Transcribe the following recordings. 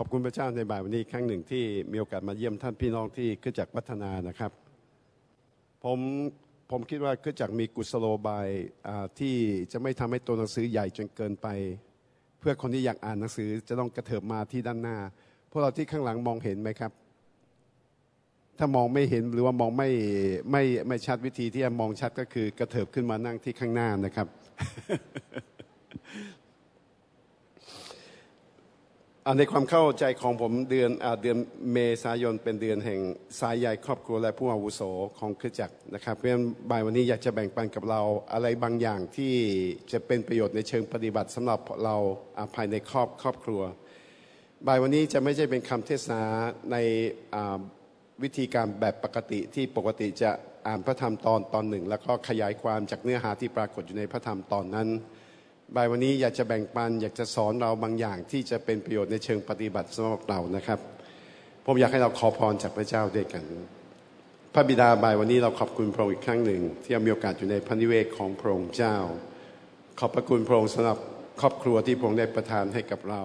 ขอบคุณพระเจ้าในบ่ายวันนี้ครั้งหนึ่งที่มีโอกาสมาเยี่ยมท่านพี่น้องที่ขึ้นจากวัฒนานะครับ ผมผมคิดว่าขึ้นจากมีกุศโลบายที่จะไม่ทำให้ตัวหนังสือใหญ่จนเกินไป เพื่อคนที่อยากอ่านหนังสือจะต้องกระเถิบมาที่ด้านหน้า พวกเราที่ข้างหลังมองเห็นไหมครับ ถ้ามองไม่เห็นหรือว่ามองไม่ไม่ไม่ชัดวิธีที่จะมองชัดก็คือกระเถิบขึ้นมานั่งที่ข้างหน้านะครับ ในความเข้าใจของผมเดือนเดือนเมษายนเป็นเดือนแห่งสายใหญ่ครอบครัวและผู้อาวุโสของคริสจักรนะครับเพราะฉะนั้นบ่ายวันนี้อยากจะแบ่งปันกับเราอะไรบางอย่างที่จะเป็นประโยชน์ในเชิงปฏิบัติสำหรับเราภายในครอบครอบครัว บ่ายวันนี้จะไม่ใช่เป็นคำเทศนาในวิธีการแบบปกติที่ปกติจะอ่านพระธรรมตอนตอนหนึ่ง แล้วก็ขยายความจากเนื้อหาที่ปรากฏอยู่ในพระธรรมตอนนั้น บ่ายวันนี้อยากจะแบ่งปัน อยากจะสอนเราบางอย่างที่จะเป็นประโยชน์ในเชิงปฏิบัติสำหรับเรานะครับ ผมอยากให้เราขอพรจากพระเจ้าด้วยกัน พระบิดาบ่ายวันนี้เราขอบคุณพระองค์อีกครั้งหนึ่ง ที่มีโอกาสอยู่ในพระนิเวศของพระองค์เจ้า ขอบพระคุณพระองค์สำหรับครอบครัวที่พระองค์ได้ประทานให้กับเรา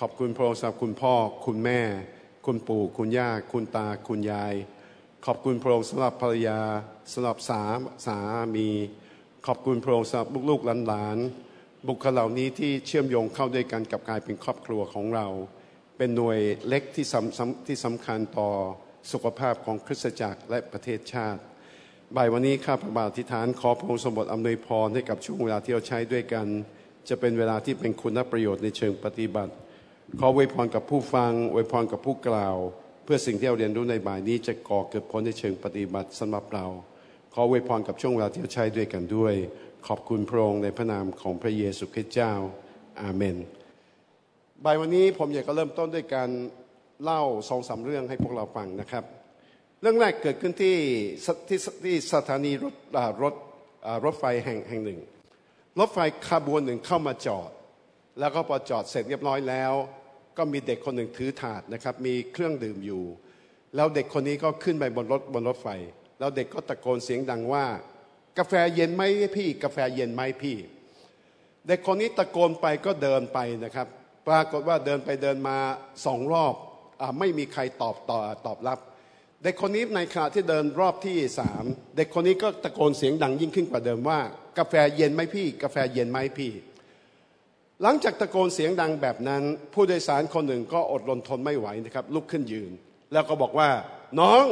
ขอบคุณพระองค์สำหรับคุณพ่อ คุณแม่ คุณปู่ คุณย่า คุณตา คุณยาย ขอบคุณพระองค์สำหรับภรรยาสำหรับสาสามี ขอบคุณพระองค์สำหรับลูกๆหลานๆ บุคคลเหล่านี้ที่เชื่อมโยงเข้าด้วยกันกับกลายเป็นครอบครัวของเรา เป็นหน่วยเล็กที่สำที่สำคัญต่อสุขภาพของคริสตจักรและประเทศชาติ บ่ายวันนี้ข้าพระบาททิฐานขอพระองค์สมบทอำนวยพรให้กับช่วงเวลาที่เราใช้ด้วยกัน จะเป็นเวลาที่เป็นคุณประโยชน์ในเชิงปฏิบัติ ขออวยพรกับผู้ฟังอวยพรกับผู้กล่าว เพื่อสิ่งที่เราเรียนรู้ในบ่ายนี้จะก่อเกิดผลในเชิงปฏิบัติสำหรับเรา ขออวยพรกับช่วงเวลาที่เราใช้ด้วยกันด้วย ขอบคุณพระองค์ในพระนามของพระเยซูคริสต์เจ้า อาเมนบ่ายวันนี้ผมอยากจะเริ่มต้นด้วยการเล่าสองสาเรื่องให้พวกเราฟังนะครับ เรื่องแรกเกิดขึ้นที่ที่ที่สถานีรถรถรถไฟแห่งแห่งหนึ่ง รถไฟขบวนหนึ่งเข้ามาจอด แล้วก็พอจอดเสร็จเรียบร้อยแล้ว ก็มีเด็กคนหนึ่งถือถาดนะครับมีเครื่องดื่มอยู่ แล้วเด็กคนนี้ก็ขึ้นไปบนรถบนรถไฟ แล้วเด็กก็ตะโกนเสียงดังว่า กาแฟเย็นไหมพี่ กาแฟเย็นไหมพี่เด็กคนนี้ตะโกนไปก็เดินไปนะครับ ปรากฏว่าเดินไปเดินมาสองรอบอไม่มีใครตอบต่อตอบรับ เด็กคนนี้ในขณะที่เดินรอบที่สามเด็กคนนี้ก็ตะโกนเสียงดังยิ่งขึ้นกว่าเดิมว่า กาแฟเย็นไหมพี่ กาแฟเย็นไหมพี่ หลังจากตะโกนเสียงดังแบบนั้น ผู้โดยสารคนหนึ่งก็อดรนทนไม่ไหวนะครับลุกขึ้นยืน แล้วก็บอกว่า น้อง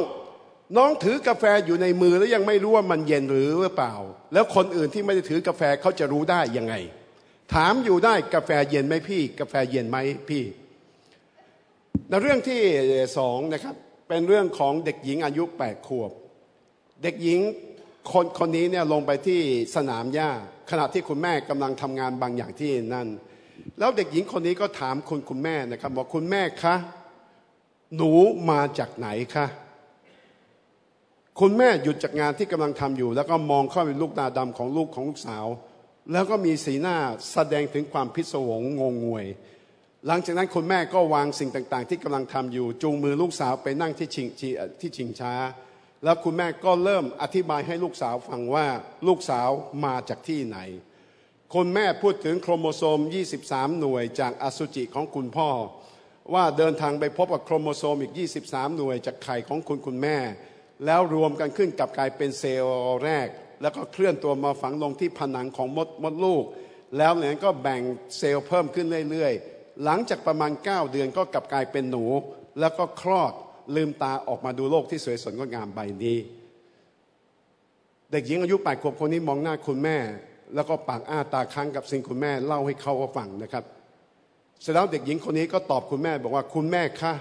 น้องถือกาแฟอยู่ในมือแล้วยังไม่รู้ว่ามันเย็นหรือเปล่า แล้วคนอื่นที่ไม่ได้ถือกาแฟเขาจะรู้ได้ยังไง ถามอยู่ได้กาแฟเย็นไหมพี่ กาแฟเย็นไหมพี่ในเรื่องที่สองนะครับเป็นเรื่องของเด็กหญิงอายุแปดขวบ เด็กหญิงคนคนนี้เนี่ยลงไปที่สนามหญ้าขณะที่คุณแม่กำลังทำงานบางอย่างที่นั่น แล้วเด็กหญิงคนนี้ก็ถามคุณคุณแม่นะครับบอกคุณแม่คะหนูมาจากไหนคะ คุณแม่หยุดจากงานที่กำลังทำอยู่ แล้วก็มองเข้าไปลูกตาดำของลูกของลูกสาว แล้วก็มีสีหน้าแสดงถึงความพิศวงงงงวย หลังจากนั้นคุณแม่ก็วางสิ่งต่างๆ ที่กำลังทำอยู่ จูงมือลูกสาวไปนั่งที่ชิงที่ชิงช้า แล้วคุณแม่ก็เริ่มอธิบายให้ลูกสาวฟังว่าลูกสาวมาจากที่ไหนคุณแม่พูดถึงโครโมโซม 23 หน่วยจากอสุจิของคุณพ่อ ว่าเดินทางไปพบกับโครโมโซมอีก 23 หน่วยจากไข่ของคุณคุณแม่ แล้วรวมกันขึ้นกับกลายเป็นเซลล์แรก แล้วก็เคลื่อนตัวมาฝังลงที่ผนังของมดมดลูก แล้วเนี่ยก็แบ่งเซลล์เพิ่มขึ้นเรื่อยๆ หลังจากประมาณ 9 เดือนก็กลับกลายเป็นหนู แล้วก็คลอดลืมตาออกมาดูโลกที่สวยสดงดงามใบนี้ เด็กหญิงอายุแปดขวบคนนี้มองหน้าคุณแม่ แล้วก็ปากอ้าตาค้างกับสิ่งคุณแม่เล่าให้เขาฟังนะครับเสร็จแล้วเด็กหญิงคนนี้ก็ตอบคุณแม่บอกว่าคุณแม่คะ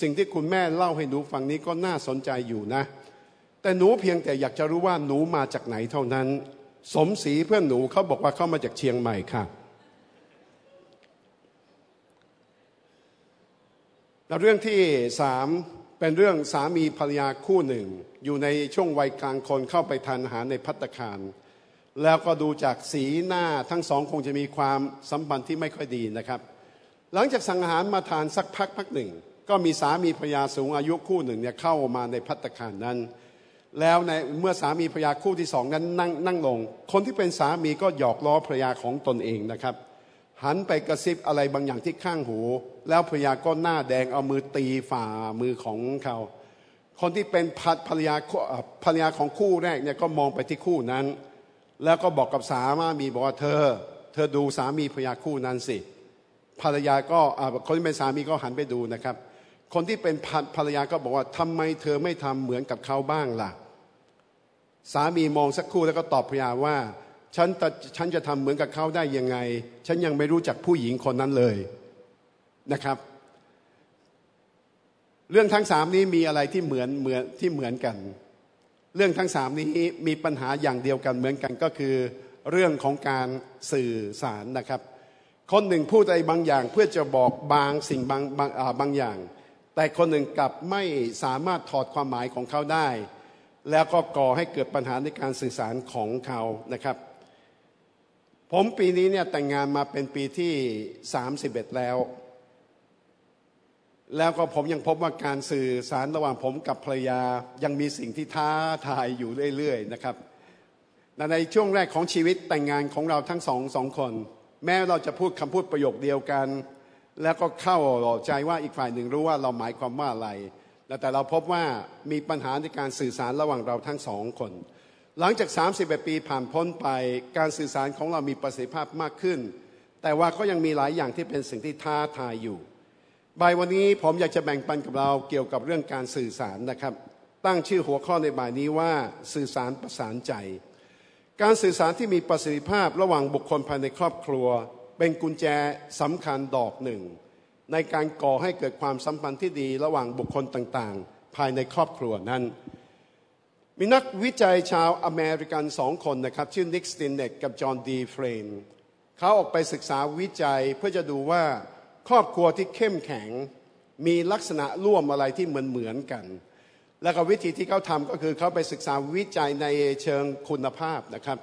สิ่งที่คุณแม่เล่าให้หนูฟังนี้ก็น่าสนใจอยู่นะ แต่หนูเพียงแต่อยากจะรู้ว่าหนูมาจากไหนเท่านั้น สมศรีเพื่อนหนูเขาบอกว่าเขามาจากเชียงใหม่ค่ะ แล้วเรื่องที่สามเป็นเรื่องสามีภรรยาคู่หนึ่ง อยู่ในช่วงวัยกลางคนเข้าไปทานอาหารในพัตคาร แล้วก็ดูจากสีหน้าทั้งสองคงจะมีความสัมพันธ์ที่ไม่ค่อยดีนะครับ หลังจากสั่งอาหารมาทานสักพักพักหนึ่ง ก็มีสามีภรรยาสูงอายุคู่หนึ่งเนี่ยเข้ามาในพัตคารนั้น แล้วในเมื่อสามีภรรยาคู่ที่สองนั้นนั่งนั่งลง คนที่เป็นสามีก็หยอกล้อภรรยาของตนเองนะครับ หันไปกระซิบอะไรบางอย่างที่ข้างหู แล้วภรรยาก็หน้าแดงเอามือตีฝ่ามือของเขา คนที่เป็นภรรยาภรรยาของคู่แรกเนี่ยก็มองไปที่คู่นั้น แล้วก็บอกกับสามีบอกว่าเธอ เธอดูสามีภรรยาคู่นั้นสิ ภรรยาก็คนที่เป็นสามีก็หันไปดูนะครับ คนที่เป็นภรรยาก็บอกว่าทำไมเธอไม่ทำเหมือนกับเขาบ้างล่ะ สามีมองสักครู่แล้วก็ตอบภรรยาว่า ฉันฉันจะทำเหมือนกับเขาได้ยังไง ฉันยังไม่รู้จักผู้หญิงคนนั้นเลยนะครับ เรื่องทั้งสามนี้มีอะไรที่เหมือนเหมือนที่เหมือนกัน เรื่องทั้งสามนี้มีปัญหาอย่างเดียวกันเหมือนกันก็คือ เรื่องของการสื่อสารนะครับ คนหนึ่งพูดอะไรบางอย่าง เพื่อจะบอกบางสิ่งบางบางบางอย่าง แต่คนหนึ่งกลับไม่สามารถถอดความหมายของเขาได้ แล้วก็ก่อให้เกิดปัญหาในการสื่อสารของเขานะครับ ผมปีนี้เนี่ยแต่งงานมาเป็นปีที่ 31 แล้ว แล้วก็ผมยังพบว่าการสื่อสารระหว่างผมกับภรรยายังมีสิ่งที่ท้าทายอยู่เรื่อยๆนะครับในช่วงแรกของชีวิตแต่งงานของเราทั้งสองสองคน แม้เราจะพูดคำพูดประโยคเดียวกัน แล้วก็เข้าใจว่าอีกฝ่ายหนึ่งรู้ว่าเราหมายความว่าอะไร แต่เราพบว่ามีปัญหาในการสื่อสารระหว่างเราทั้งสองคน หลังจาก 31 ปีผ่านพ้นไปการสื่อสารของเรามีประสิทธิภาพมากขึ้น แต่ว่าก็ยังมีหลายอย่างที่เป็นสิ่งที่ท้าทายอยู่บ่ายวันนี้ผมอยากจะแบ่งปันกับเราเกี่ยวกับเรื่องการสื่อสารนะครับ ตั้งชื่อหัวข้อในบ่ายนี้ว่าสื่อสารประสานใจ การสื่อสารที่มีประสิทธิภาพระหว่างบุคคลภายในครอบครัว เป็นกุญแจสำคัญดอกหนึ่ง ในการก่อให้เกิดความสัมพันธ์ที่ดีระหว่างบุคคลต่างๆ ภายในครอบครัวนั้น มีนักวิจัยชาวอเมริกันสองคนนะครับ ชื่อ Nick Stinnett กับ John DeFrain เขาออกไปศึกษาวิจัยเพื่อจะดูว่าครอบครัวที่เข้มแข็งมีลักษณะร่วมอะไรที่เหมือนเหมือนกัน แล้วก็วิธีที่เขาทำก็คือเขาไปศึกษาวิจัยในเชิงคุณภาพนะครับ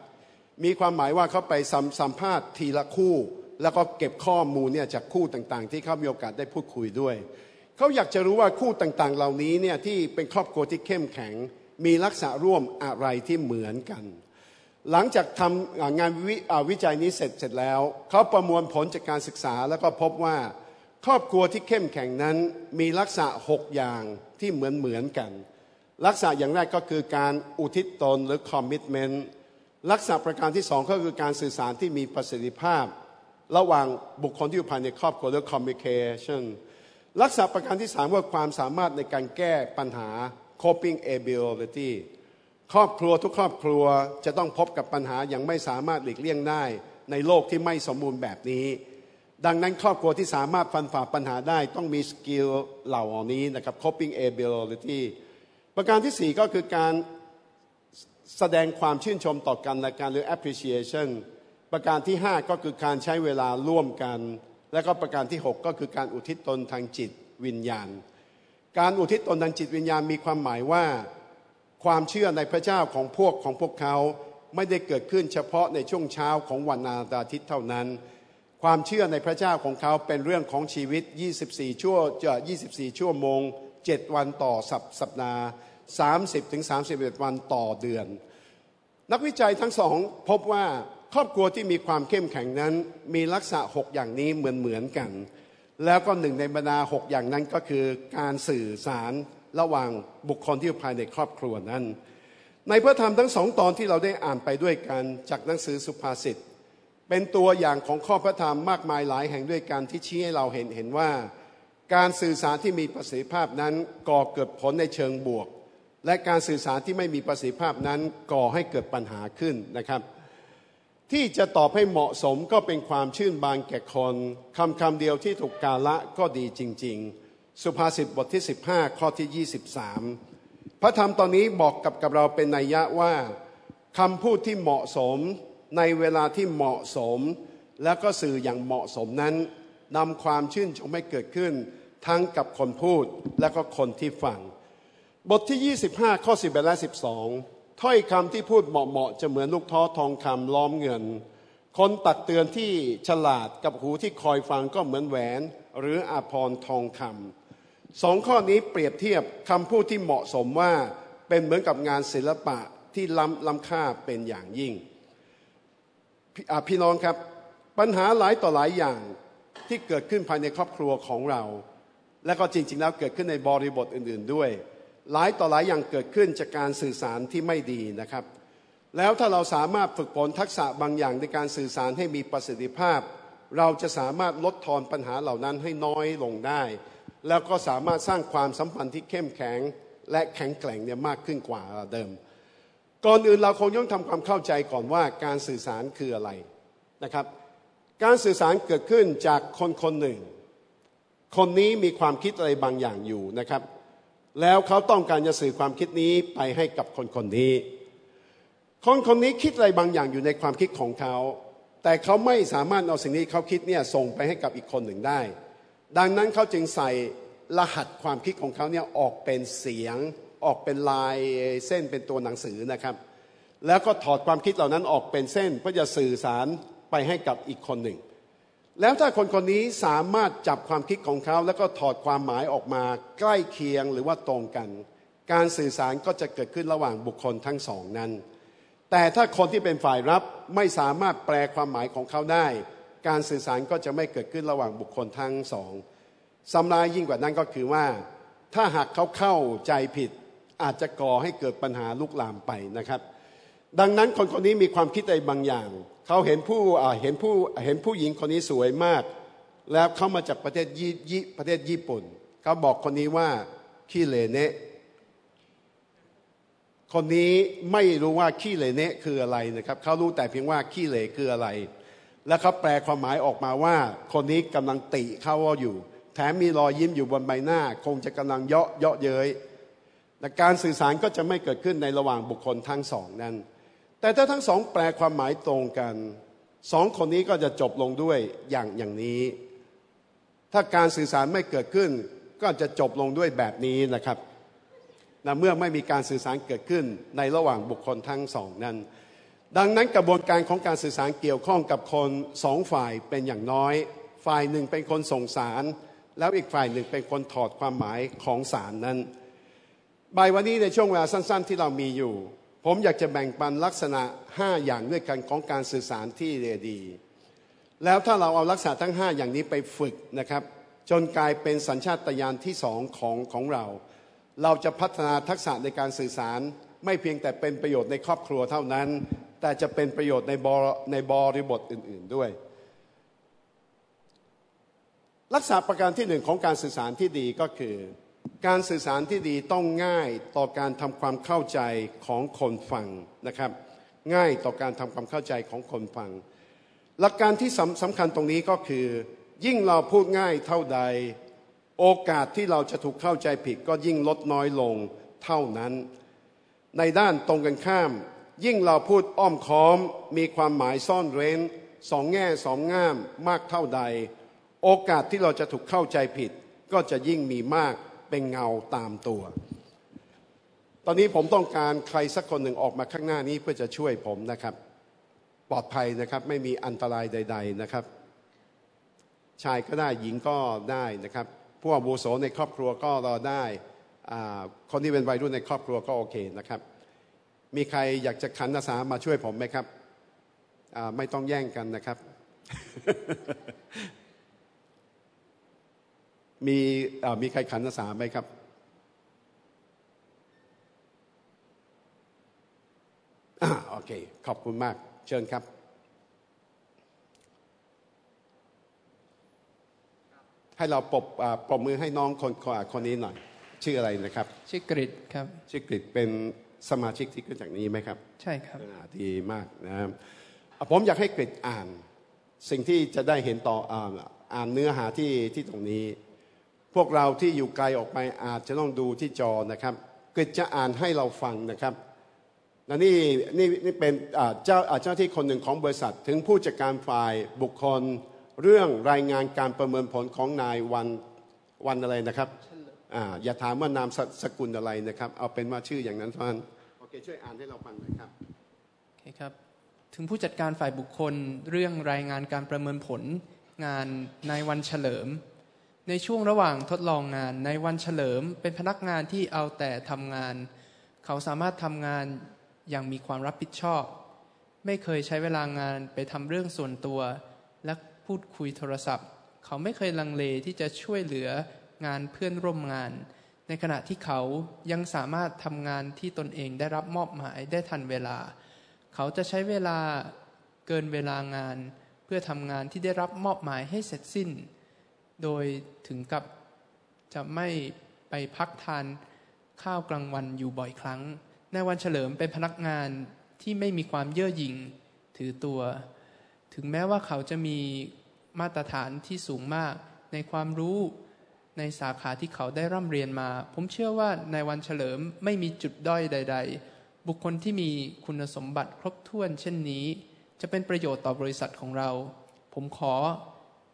มีความหมายว่าเขาไปสัมภาษณ์ทีละคู่ แล้วก็เก็บข้อมูลเนี่ยจากคู่ต่างๆ ที่เขามีโอกาสได้พูดคุยด้วย เขาอยากจะรู้ว่าคู่ต่างๆ เหล่านี้เนี่ยที่เป็นครอบครัวที่เข้มแข็ง มีลักษณะร่วมอะไรที่เหมือนกัน หลังจากทำงานววิจัยนี้เสร็จเสร็จแล้ว เขาประมวลผลจากการศึกษาแล้วก็พบว่าครอบครัวที่เข้มแข็งนั้นมีลักษณะหกอย่างที่เหมือนเหมือนกัน ลักษณะอย่างแรกก็คือการอุทิศตนหรือ commitment ลักษณะประการที่สองก็คือการสื่อสารที่มีประสิทธิภาพ ระหว่างบุคคลที่อยู่ภายในครอบครัวหรือ communication ลักษณะประการที่สามว่าความสามารถในการแก้ปัญหา coping ability ครอบครัวทุกครอบครัวจะต้องพบกับปัญหาอย่างไม่สามารถหลีกเลี่ยงได้ ในโลกที่ไม่สมบูรณ์แบบนี้ ดังนั้นครอบครัวที่สามารถฟันฝ่าปัญหาได้ต้องมีสกิลเหล่านี้นะครับ coping ability ประการที่สี่ก็คือการแสดงความชื่นชมต่อกันและการหรือ appreciation ประการที่ห้าก็คือการใช้เวลาร่วมกัน และก็ประการที่หกก็คือการอุทิศตนทางจิตวิญญาณ การอุทิศตนทางจิตวิญญาณมีความหมายว่าความเชื่อในพระเจ้าของพวกของพวกเขาไม่ได้เกิดขึ้นเฉพาะในช่วงเช้าของวันอาทิตย์เท่านั้น ความเชื่อในพระเจ้าของเขาเป็นเรื่องของชีวิต 24 ชั่วจะ24 ชั่วโมง 7 วันต่อสัปสัปดาห์30ถึง31 วันต่อเดือน นักวิจัยทั้งสองพบว่า ครอบครัวที่มีความเข้มแข็งนั้น มีลักษณะ6อย่างนี้เหมือนเหมือนกัน แล้วก็หนึ่งในบรรดาหกอย่างนั้นก็คือการสื่อสารระหว่างบุคคลที่อยู่ภายในครอบครัวนั้น ในพระธรรมทั้งสองตอนที่เราได้อ่านไปด้วยกันจากหนังสือสุภาษิตเป็นตัวอย่างของข้อพระธรรมมากมายหลายแห่งด้วยกันที่ชี้ให้เราเห็นเห็นว่า การสื่อสารที่มีประสิทธิภาพนั้นก่อเกิดผลในเชิงบวก และการสื่อสารที่ไม่มีประสิทธิภาพนั้นก่อให้เกิดปัญหาขึ้นนะครับ ที่จะตอบให้เหมาะสมก็เป็นความชื่นบานแก่คนคำคำเดียวที่ถูกกาละก็ดีจริง ๆ สุภาษิตบทที่ 15 ข้อที่ 23 พระธรรมตอนนี้บอกกับกับเราเป็นนัยยะว่าคำพูดที่เหมาะสมในเวลาที่เหมาะสม แล้วก็สื่ออย่างเหมาะสมนั้นนำความชื่นชมให้เกิดขึ้น ทั้งกับคนพูดและก็คนที่ฟัง บทที่ 25 ข้อ11และ 12 ถ้อยคำที่พูดเหมาะๆจะเหมือนลูกท้อทองคำล้อมเงิน คนตักเตือนที่ฉลาดกับหูที่คอยฟังก็เหมือนแหวน หรืออาภรทองคำสองข้อนี้เปรียบเทียบคำพูดที่เหมาะสมว่าเป็นเหมือนกับงานศิลปะที่ล้ำล้ำค่าเป็นอย่างยิ่งพี่น้องครับปัญหาหลายต่อหลายอย่างที่เกิดขึ้นภายในครอบครัวของเรา และก็จริง ๆ แล้วเกิดขึ้นในบริบทอื่น ๆด้วย หลายต่อหลายอย่างเกิดขึ้นจากการสื่อสารที่ไม่ดีนะครับ แล้วถ้าเราสามารถฝึกฝนทักษะบางอย่างในการสื่อสารให้มีประสิทธิภาพ เราจะสามารถลดทอนปัญหาเหล่านั้นให้น้อยลงได้ แล้วก็สามารถสร้างความสัมพันธ์ที่เข้มแข็งและแข็งแกร่งเนี่ยมากขึ้นกว่าเดิม ก่อนอื่นเราคงต้องทำความเข้าใจก่อนว่าการสื่อสารคืออะไรนะครับ การสื่อสารเกิดขึ้นจากคนคนหนึ่ง คนนี้มีความคิดอะไรบางอย่างอยู่นะครับ แล้วเขาต้องการจะสื่อความคิดนี้ไปให้กับคนคนนี้ คนคนนี้คิดอะไรบางอย่างอยู่ในความคิดของเขา แต่เขาไม่สามารถเอาสิ่งนี้เขาคิดเนี่ยส่งไปให้กับอีกคนหนึ่งได้ ดังนั้นเขาจึงใส่รหัสความคิดของเขาเนี่ยออกเป็นเสียง ออกเป็นลายเส้นเป็นตัวหนังสือนะครับ แล้วก็ถอดความคิดเหล่านั้นออกเป็นเส้นเพื่อจะสื่อสารไปให้กับอีกคนหนึ่ง แล้วถ้าคนคนนี้สามารถจับความคิดของเขาแล้วก็ถอดความหมายออกมาใกล้เคียงหรือว่าตรงกัน การสื่อสารก็จะเกิดขึ้นระหว่างบุคคลทั้งสองนั้น แต่ถ้าคนที่เป็นฝ่ายรับไม่สามารถแปลความหมายของเขาได้ การสื่อสารก็จะไม่เกิดขึ้นระหว่างบุคคลทั้งสองสำลายยิ่งกว่านั้นก็คือว่า ถ้าหากเขาเข้าใจผิดอาจจะก่อให้เกิดปัญหาลุกลามไปนะครับ ดังนั้นคนคนนี้มีความคิดอะไรบางอย่าง เขาเห็นผู้เห็นผู้เห็นผู้หญิงคนนี้สวยมาก แล้วเขามาจากประเทศยี่ประเทศญี่ปุ่น เขาบอกคนนี้ว่าขี้เลเนะคนนี้ไม่รู้ว่าขี้เลเนะคืออะไรนะครับ เขารู้แต่เพียงว่าขี้เลคืออะไร แล้วเขาแปลความหมายออกมาว่า คนนี้กำลังติเขาว่าอยู่ แถมมีรอยยิ้มอยู่บนใบหน้า คงจะกำลังเยาะเยาะเย้ยแต่การสื่อสารก็จะไม่เกิดขึ้นในระหว่างบุคคลทั้งสองนั้น แต่ถ้าทั้งสองแปลความหมายตรงกันสองคนนี้ก็จะจบลงด้วยอย่างอย่างนี้ ถ้าการสื่อสารไม่เกิดขึ้น ก็จะจบลงด้วยแบบนี้นะครับนะเมื่อไม่มีการสื่อสารเกิดขึ้นในระหว่างบุคคลทั้งสองนั้น ดังนั้นกระบวนการของการสื่อสารเกี่ยวข้องกับคนสองฝ่ายเป็นอย่างน้อย ฝ่ายหนึ่งเป็นคนส่งสาร แล้วอีกฝ่ายหนึ่งเป็นคนถอดความหมายของสารนั้นบ่ายวันนี้ในช่วงเวลาสั้น ๆ ที่เรามีอยู่ ผมอยากจะแบ่งปันลักษณะ 5 อย่างด้วยกันของการสื่อสารที่ดี แล้วถ้าเราเอาลักษณะทั้ง 5 อย่างนี้ไปฝึกนะครับ จนกลายเป็นสัญชาตญาณที่สองของของเรา เราจะพัฒนาทักษะในการสื่อสารไม่เพียงแต่เป็นประโยชน์ในครอบครัวเท่านั้น แต่จะเป็นประโยชน์ในบในบริบทอื่น ๆด้วย ลักษณะประการที่หนึ่งของการสื่อสารที่ดีก็คือ การสื่อสารที่ดีต้องง่ายต่อการทำความเข้าใจของคนฟังนะครับ ง่ายต่อการทำความเข้าใจของคนฟัง หลักการที่สำสำคัญตรงนี้ก็คือ ยิ่งเราพูดง่ายเท่าใด โอกาสที่เราจะถูกเข้าใจผิดก็ยิ่งลดน้อยลงเท่านั้น ในด้านตรงกันข้าม ยิ่งเราพูดอ้อมค้อม มีความหมายซ่อนเร้นสองแง่สองง่ามมากเท่าใด โอกาสที่เราจะถูกเข้าใจผิดก็จะยิ่งมีมาก เป็นเงาตามตัว ตอนนี้ผมต้องการใครสักคนหนึ่งออกมาข้างหน้านี้เพื่อจะช่วยผมนะครับ ปลอดภัยนะครับไม่มีอันตรายใด ๆนะครับ ชายก็ได้หญิงก็ได้นะครับ ผู้อาวุโสในครอบครัวก็รอได้คนที่เป็นวัยรุ่นในครอบครัวก็โอเคนะครับ มีใครอยากจะขันอาสามาช่วยผมไหมครับไม่ต้องแย่งกันนะครับ มีมีใครขันอาสาไหมครับ อ่าโอเค ขอบคุณมาก เชิญครับให้เราปรบปรบมือให้น้องคนคนนี้หน่อย ชื่ออะไรนะครับ ชื่อกริดครับ ชื่อกริดเป็นสมาชิกที่ขึ้นจากนี้ไหมครับ ใช่ครับดีมากนะครับผมอยากให้กริดอ่าน สิ่งที่จะได้เห็นต่ออ่านเนื้อหาที่ที่ตรงนี้ พวกเราที่อยู่ไกลออกไปอาจจะต้องดูที่จอนะครับก็จะอ่านให้เราฟังนะครับนนี่นี่นี่เป็นเจ้าเจ้าที่คนหนึ่งของบริษัท ถึงผู้จัดการฝ่ายบุคคลเรื่องรายงานการประเมินผลของนายวันวันอะไรนะครับออย่าถามว่านามสสกุลอะไรนะครับ เอาเป็นว่าชื่ออย่างนั้นท่านโอเคช่วยอ่านให้เราฟังหน่อยครับโอเคครับถึงผู้จัดการฝ่ายบุคคลเรื่องรายงานการประเมินผลงานนายวันเฉลิม ในช่วงระหว่างทดลองงานในวันเฉลิมเป็นพนักงานที่เอาแต่ทำงาน เขาสามารถทำงานอย่างมีความรับผิดชอบ ไม่เคยใช้เวลางานไปทำเรื่องส่วนตัว และพูดคุยโทรศัพท์ เขาไม่เคยลังเลที่จะช่วยเหลืองานเพื่อนร่วมงาน ในขณะที่เขายังสามารถทำงานที่ตนเองได้รับมอบหมายได้ทันเวลา เขาจะใช้เวลาเกินเวลางาน เพื่อทำงานที่ได้รับมอบหมายให้เสร็จสิ้น โดยถึงกับจะไม่ไปพักทานข้าวกลางวันอยู่บ่อยครั้งในวันเฉลิมเป็นพนักงานที่ไม่มีความเย่อหยิ่งถือตัว ถึงแม้ว่าเขาจะมีมาตรฐานที่สูงมาก ในความรู้ในสาขาที่เขาได้ร่ำเรียนมา ผมเชื่อว่าในวันเฉลิมไม่มีจุดด้อยใด ๆ บุคคลที่มีคุณสมบัติครบถ้วนเช่นนี้ จะเป็นประโยชน์ต่อบริษัทของเรา ผมขอ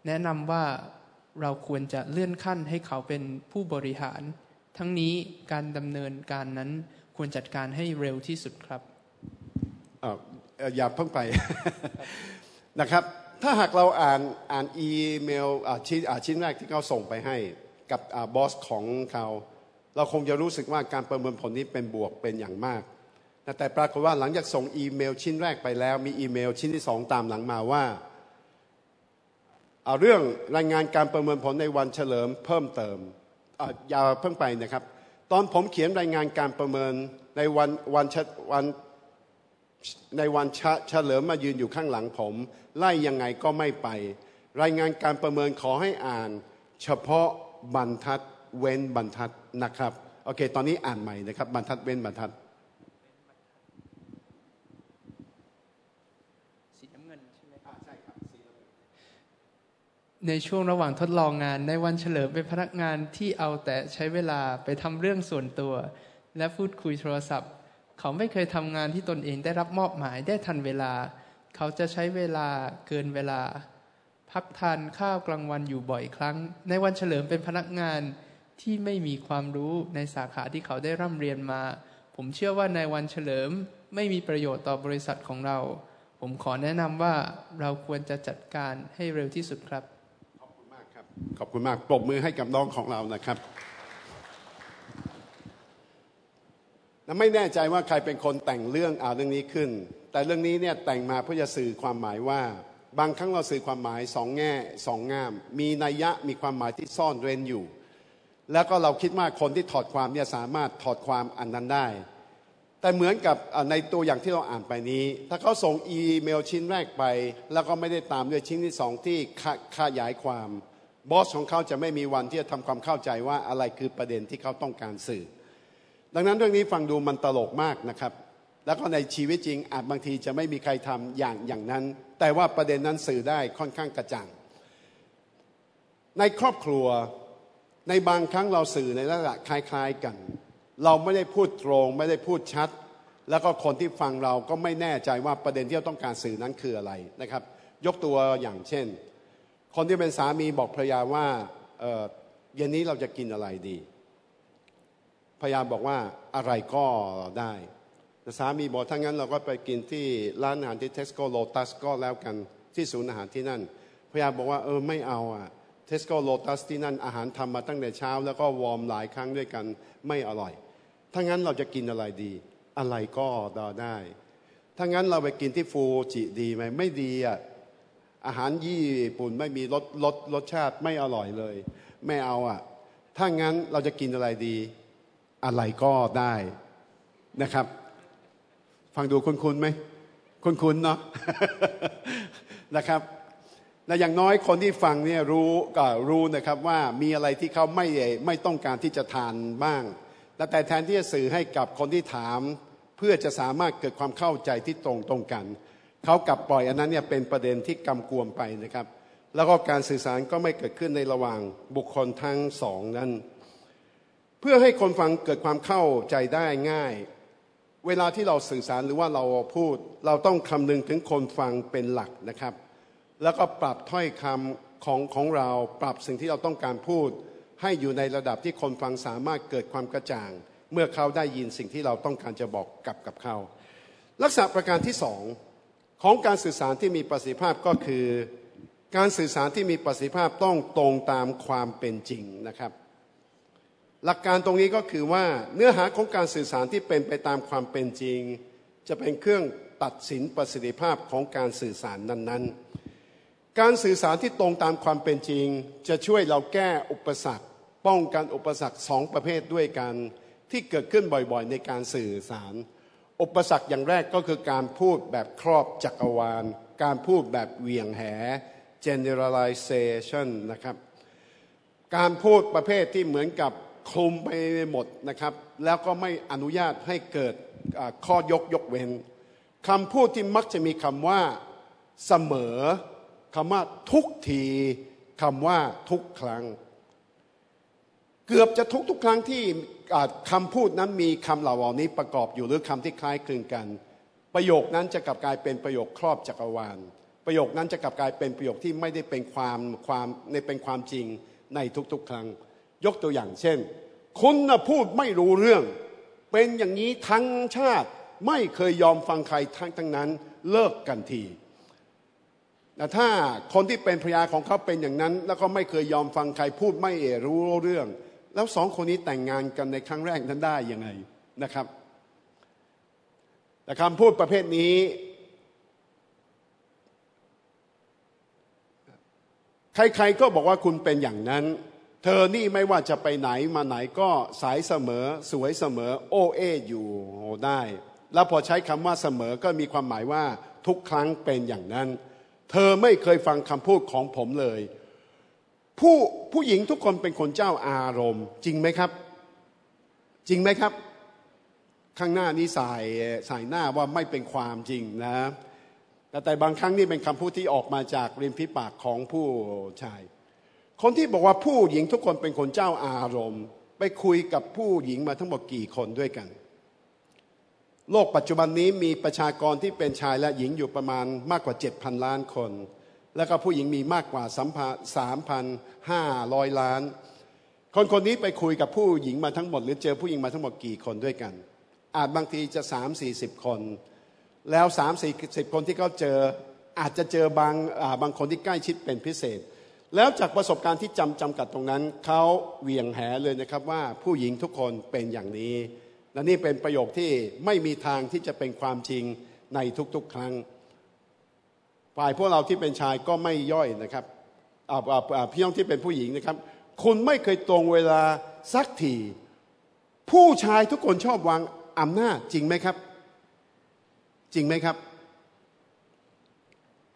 แนะนำว่า เราควรจะเลื่อนขั้นให้เขาเป็นผู้บริหาร ทั้งนี้การดำเนินการนั้นควรจัดการให้เร็วที่สุดครับอย่าเพิ่งไปนะครับ ถ้าหากเราอ่านอ่านอีเมลชิ้นชิ้นแรกที่เขาส่งไปให้กับอบอสของเขาเราคงจะรู้สึกว่าการประเมินผลนี้เป็นบวกเป็นอย่างมาก แต่ปรากฏว่าหลังจากส่งอีเมลชิ้นแรกไปแล้ว มีอีเมลชิ้นที่สองตามหลังมาว่า เรื่องรายงานการประเมินผลในวันเฉลิมเพิ่มเติมอย่าเพิ่งไปนะครับ ตอนผมเขียนรายงานการประเมินในวันวันวันในวันเฉลิมมายืนอยู่ข้างหลังผม ไล่ยังไงก็ไม่ไป รายงานการประเมินขอให้อ่าน เฉพาะบรรทัดเว้นบรรทัดนะครับ โอเค ตอนนี้อ่านใหม่นะครับ บรรทัดเว้นบรรทัด สีน้ำเงินใช่ไหมครับใช่ครับ ในช่วงระหว่างทดลองงานในวันเฉลิมเป็นพนักงานที่เอาแต่ใช้เวลาไปทำเรื่องส่วนตัว และพูดคุยโทรศัพท์ เขาไม่เคยทำงานที่ตนเองได้รับมอบหมายได้ทันเวลา เขาจะใช้เวลาเกินเวลา พักทานข้าวกลางวันอยู่บ่อยครั้ง ในวันเฉลิมเป็นพนักงานที่ไม่มีความรู้ในสาขาที่เขาได้ร่ำเรียนมา ผมเชื่อว่าในวันเฉลิมไม่มีประโยชน์ต่อบริษัทของเรา ผมขอแนะนำว่าเราควรจะจัดการให้เร็วที่สุดครับ ขอบคุณมากปรบมือให้กับน้องของเรานะครับไม่แน่ใจว่าใครเป็นคนแต่งเรื่องอ่าเรื่องนี้ขึ้น แต่เรื่องนี้เนี่ยแต่งมาเพื่อจะสื่อความหมายว่า บางครั้งเราสื่อความหมายสองแง่สองงาม มีนัยยะมีความหมายที่ซ่อนเร้นอยู่ แล้วก็เราคิดว่าคนที่ถอดความเนี่ยสามารถถอดความอันนั้นได้ แต่เหมือนกับในตัวอย่างที่เราอ่านไปนี้ ถ้าเขาส่งอีเมลชิ้นแรกไป แล้วก็ไม่ได้ตามด้วยชิ้นที่สองที่ขยายความ บอสของเขาจะไม่มีวันที่จะทำความเข้าใจว่าอะไรคือประเด็นที่เขาต้องการสื่อ ดังนั้นเรื่องนี้ฟังดูมันตลกมากนะครับ แล้วก็ในชีวิตจริงอาจบางทีจะไม่มีใครทำอย่างอย่างนั้น แต่ว่าประเด็นนั้นสื่อได้ค่อนข้างกระจ่าง ในครอบครัวในบางครั้งเราสื่อในลักษณะคล้ายๆกัน เราไม่ได้พูดตรง ไม่ได้พูดชัด แล้วก็คนที่ฟังเราก็ไม่แน่ใจว่าประเด็นที่เราต้องการสื่อนั้นคืออะไรนะครับ ยกตัวอย่างเช่น คนที่เป็นสามีบอกภรรยาว่าเเย็นนี้เราจะกินอะไรดีภรรยาบอกว่าอะไรก็ได้สามีบอกถ้างั้นเราก็ไปกินที่ร้านอาหารที่เทสโก้โลตัสก็แล้วกันที่ศูนย์อาหารที่นั่นภรรยาบอกว่าเออไม่เอาอะ Tesco Lotus ที่นั่นอาหารทำมาตั้งแต่เช้า แล้วก็ warm หลายครั้งด้วยกันไม่อร่อย ถ้างั้นเราจะกินอะไรดี อะไรก็ได้ ถ้างั้นเราไปกินที่ฟูจิดีไหมไม่ดีอะ อาหารญี่ปุ่นไม่มีรสรสรสชาติไม่อร่อยเลย ไม่เอาอะ ถ้างั้นเราจะกินอะไรดี อะไรก็ได้นะครับ ฟังดูคุ้นๆไหมคุ้นๆเนาะนะครับและอย่างน้อยคนที่ฟังเนี่ยรู้ก็รู้นะครับว่ามีอะไรที่เขาไม่ไม่ต้องการที่จะทานบ้างแต่แทนที่จะสื่อให้กับคนที่ถาม เพื่อจะสามารถเกิดความเข้าใจที่ตรงตรงกัน เขากลับปล่อยอันนั้นเนี่ยเป็นประเด็นที่กำกวมไปนะครับ แล้วก็การสื่อสารก็ไม่เกิดขึ้นในระหว่างบุคคลทั้งสองนั้น เพื่อให้คนฟังเกิดความเข้าใจได้ง่าย เวลาที่เราสื่อสารหรือว่าเราพูด เราต้องคำนึงถึงคนฟังเป็นหลักนะครับ แล้วก็ปรับถ้อยคำของของเราปรับสิ่งที่เราต้องการพูด ให้อยู่ในระดับที่คนฟังสามารถเกิดความกระจ่าง เมื่อเขาได้ยินสิ่งที่เราต้องการจะบอกกับกับเขาลักษณะประการที่สอง ของการสื่อสารที่มีประสิทธิภาพก็คือ การสื่อสารที่มีประสิทธิภาพต้องตรงตามความเป็นจริงนะครับ หลักการตรงนี้ก็คือว่าเนื้อหาของการสื่อสารที่เป็นไปตามความเป็นจริง จะเป็นเครื่องตัดสินประสิทธิภาพของการสื่อสารนั้นๆ การสื่อสารที่ตรงตามความเป็นจริง จะช่วยเราแก้อุปสรรค ป้องกันอุปสรรคสองประเภทด้วยกันที่เกิดขึ้นบ่อยๆ ในการสื่อสาร อุปสรรคอย่างแรกก็คือการพูดแบบครอบจักรวาล การพูดแบบเวียงแห generalization นะครับ การพูดประเภทที่เหมือนกับคลุมไปหมดนะครับ แล้วก็ไม่อนุญาตให้เกิดข้อยกยกเว้นคำพูดที่มักจะมีคำว่าเสมอคำว่าทุกทีคำว่าทุกครั้ง เกือบจะทุกทุกครั้งที่คำพูดนั้นมีคำเหล่านี้ประกอบอยู่หรือคำที่คล้ายคลึงกัน ประโยคนั้นจะกลับกลายเป็นประโยคครอบจักรวาล ประโยคนั้นจะกลับกลายเป็นประโยคที่ไม่ได้เป็นความความในเป็นความจริงในทุกๆ ครั้ง ยกตัวอย่างเช่น คุณนะพูดไม่รู้เรื่อง เป็นอย่างนี้ทั้งชาติไม่เคยยอมฟังใครทั้งทั้งนั้นเลิกกันทีแต่ถ้าคนที่เป็นภรรยาของเขาเป็นอย่างนั้น แล้วก็ไม่เคยยอมฟังใครพูดไม่เอรู้เรื่อง แล้วสองคนนี้แต่งงานกันในครั้งแรกนั้นได้ยังไงนะครับ แต่คำพูดประเภทนี้ ใครๆก็บอกว่าคุณเป็นอย่างนั้น เธอนี่ไม่ว่าจะไปไหนมาไหนก็สายเสมอสวยเสมอ โอเออยู่ได้ แล้วพอใช้คำว่าเสมอก็มีความหมายว่าทุกครั้งเป็นอย่างนั้น เธอไม่เคยฟังคำพูดของผมเลย ผู้ผู้หญิงทุกคนเป็นคนเจ้าอารมณ์ จริงไหมครับ จริงไหมครับ ข้างหน้านี้ใส่ใส่หน้าว่าไม่เป็นความจริงนะแต่แต่บางครั้งนี่เป็นคำพูดที่ออกมาจากริมฝีปากของผู้ชาย คนที่บอกว่าผู้หญิงทุกคนเป็นคนเจ้าอารมณ์ ไปคุยกับผู้หญิงมาทั้งหมดกี่คนด้วยกัน โลกปัจจุบันนี้มีประชากรที่เป็นชายและหญิงอยู่ประมาณมากกว่า 7,000 ล้านคน แล้วก็ผู้หญิงมีมากกว่า 3,500 ล้าน คนคนนี้ไปคุยกับผู้หญิงมาทั้งหมด หรือเจอผู้หญิงมาทั้งหมดกี่คนด้วยกัน อาจบางทีจะ 3 4 0 คน แล้ว 3 4 0 คนที่เขาเจออาจจะเจอบางบางคนที่ใกล้ชิดเป็นพิเศษ แล้วจากประสบการณ์ที่จำจำกัดตรงนั้นเขาเวียงแหเลยนะครับว่าผู้หญิงทุกคนเป็นอย่างนี้ และนี่เป็นประโยคที่ไม่มีทางที่จะเป็นความจริงในทุกๆ ครั้ง ฝ่ายพวกเราที่เป็นชายก็ไม่ย่อยนะครับพี่น้องที่เป็นผู้หญิงนะครับ คุณไม่เคยตรงเวลาสักทีผู้ชายทุกคนชอบวางอำนาจจริงไหมครับ จริงไหมครับ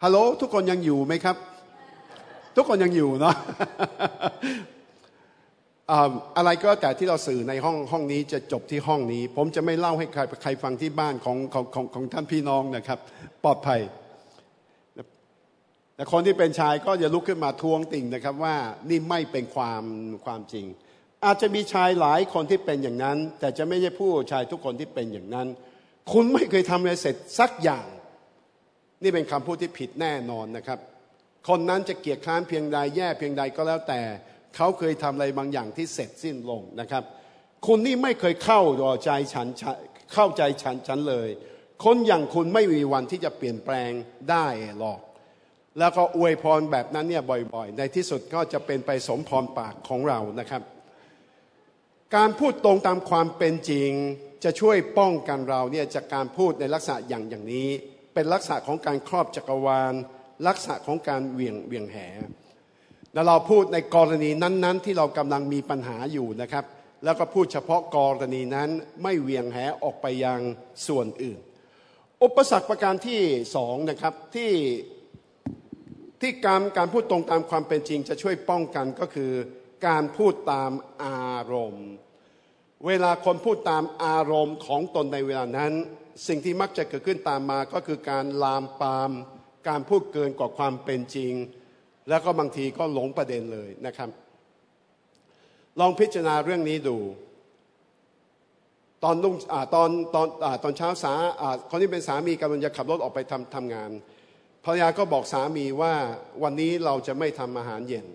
ฮัลโหลทุกคนยังอยู่ไหมครับ ทุกคนยังอยู่เนาะอะไรก็แต่ที่เราสื่อในห้องห้องนี้จะจบที่ห้องนี้ ผมจะไม่เล่าให้ใครใครฟังที่บ้านของของของของท่านพี่น้องนะครับ ปลอดภัย แต่คนที่เป็นชายก็จะลุกขึ้นมาทวงติ่งนะครับว่านี่ไม่เป็นความความจริง อาจจะมีชายหลายคนที่เป็นอย่างนั้น แต่จะไม่ใช่ผู้ชายทุกคนที่เป็นอย่างนั้น คุณไม่เคยทำอะไรเสร็จสักอย่าง นี่เป็นคำพูดที่ผิดแน่นอนนะครับ คนนั้นจะเกียจค้านเพียงใดแย่เพียงใดก็แล้วแต่ เขาเคยทำอะไรบางอย่างที่เสร็จสิ้นลงนะครับ คุณนี่ไม่เคยเข้าดอใจฉันเข้าใจฉันฉันเลย คนอย่างคุณไม่มีวันที่จะเปลี่ยนแปลงได้หรอก แล้วก็อวยพรแบบนั้นเนี่ยบ่อยๆ ในที่สุดก็จะเป็นไปสมพรปากของเรานะครับ การพูดตรงตามความเป็นจริงจะช่วยป้องกันเราเนี่ยจากการพูดในลักษณะอย่างอย่างนี้ เป็นลักษณะของการครอบจักรวาล ลักษณะของการเวียงเวียงแหแล้วเราพูดในกรณีนั้นๆ ที่เรากำลังมีปัญหาอยู่นะครับ แล้วก็พูดเฉพาะกรณีนั้นไม่เวียงแหออกไปยังส่วนอื่น อุปสรรคประการที่สองนะครับที่ ที่การการพูดตรงตามความเป็นจริงจะช่วยป้องกันก็คือการพูดตามอารมณ์ เวลาคนพูดตามอารมณ์ของตนในเวลานั้น สิ่งที่มักจะเกิดขึ้นตามมาก็คือการลามปาม การพูดเกินกว่าความเป็นจริง แล้วก็บางทีก็หลงประเด็นเลยนะครับ ลองพิจารณาเรื่องนี้ดู ตอนลุ่งตอนตอนตอนเช้าสาคนที่เป็นสามีกำลังจะขับรถออกไปทำทำงาน ภรรยาก็บอกสามีว่าวันนี้เราจะไม่ทำอาหารเย็น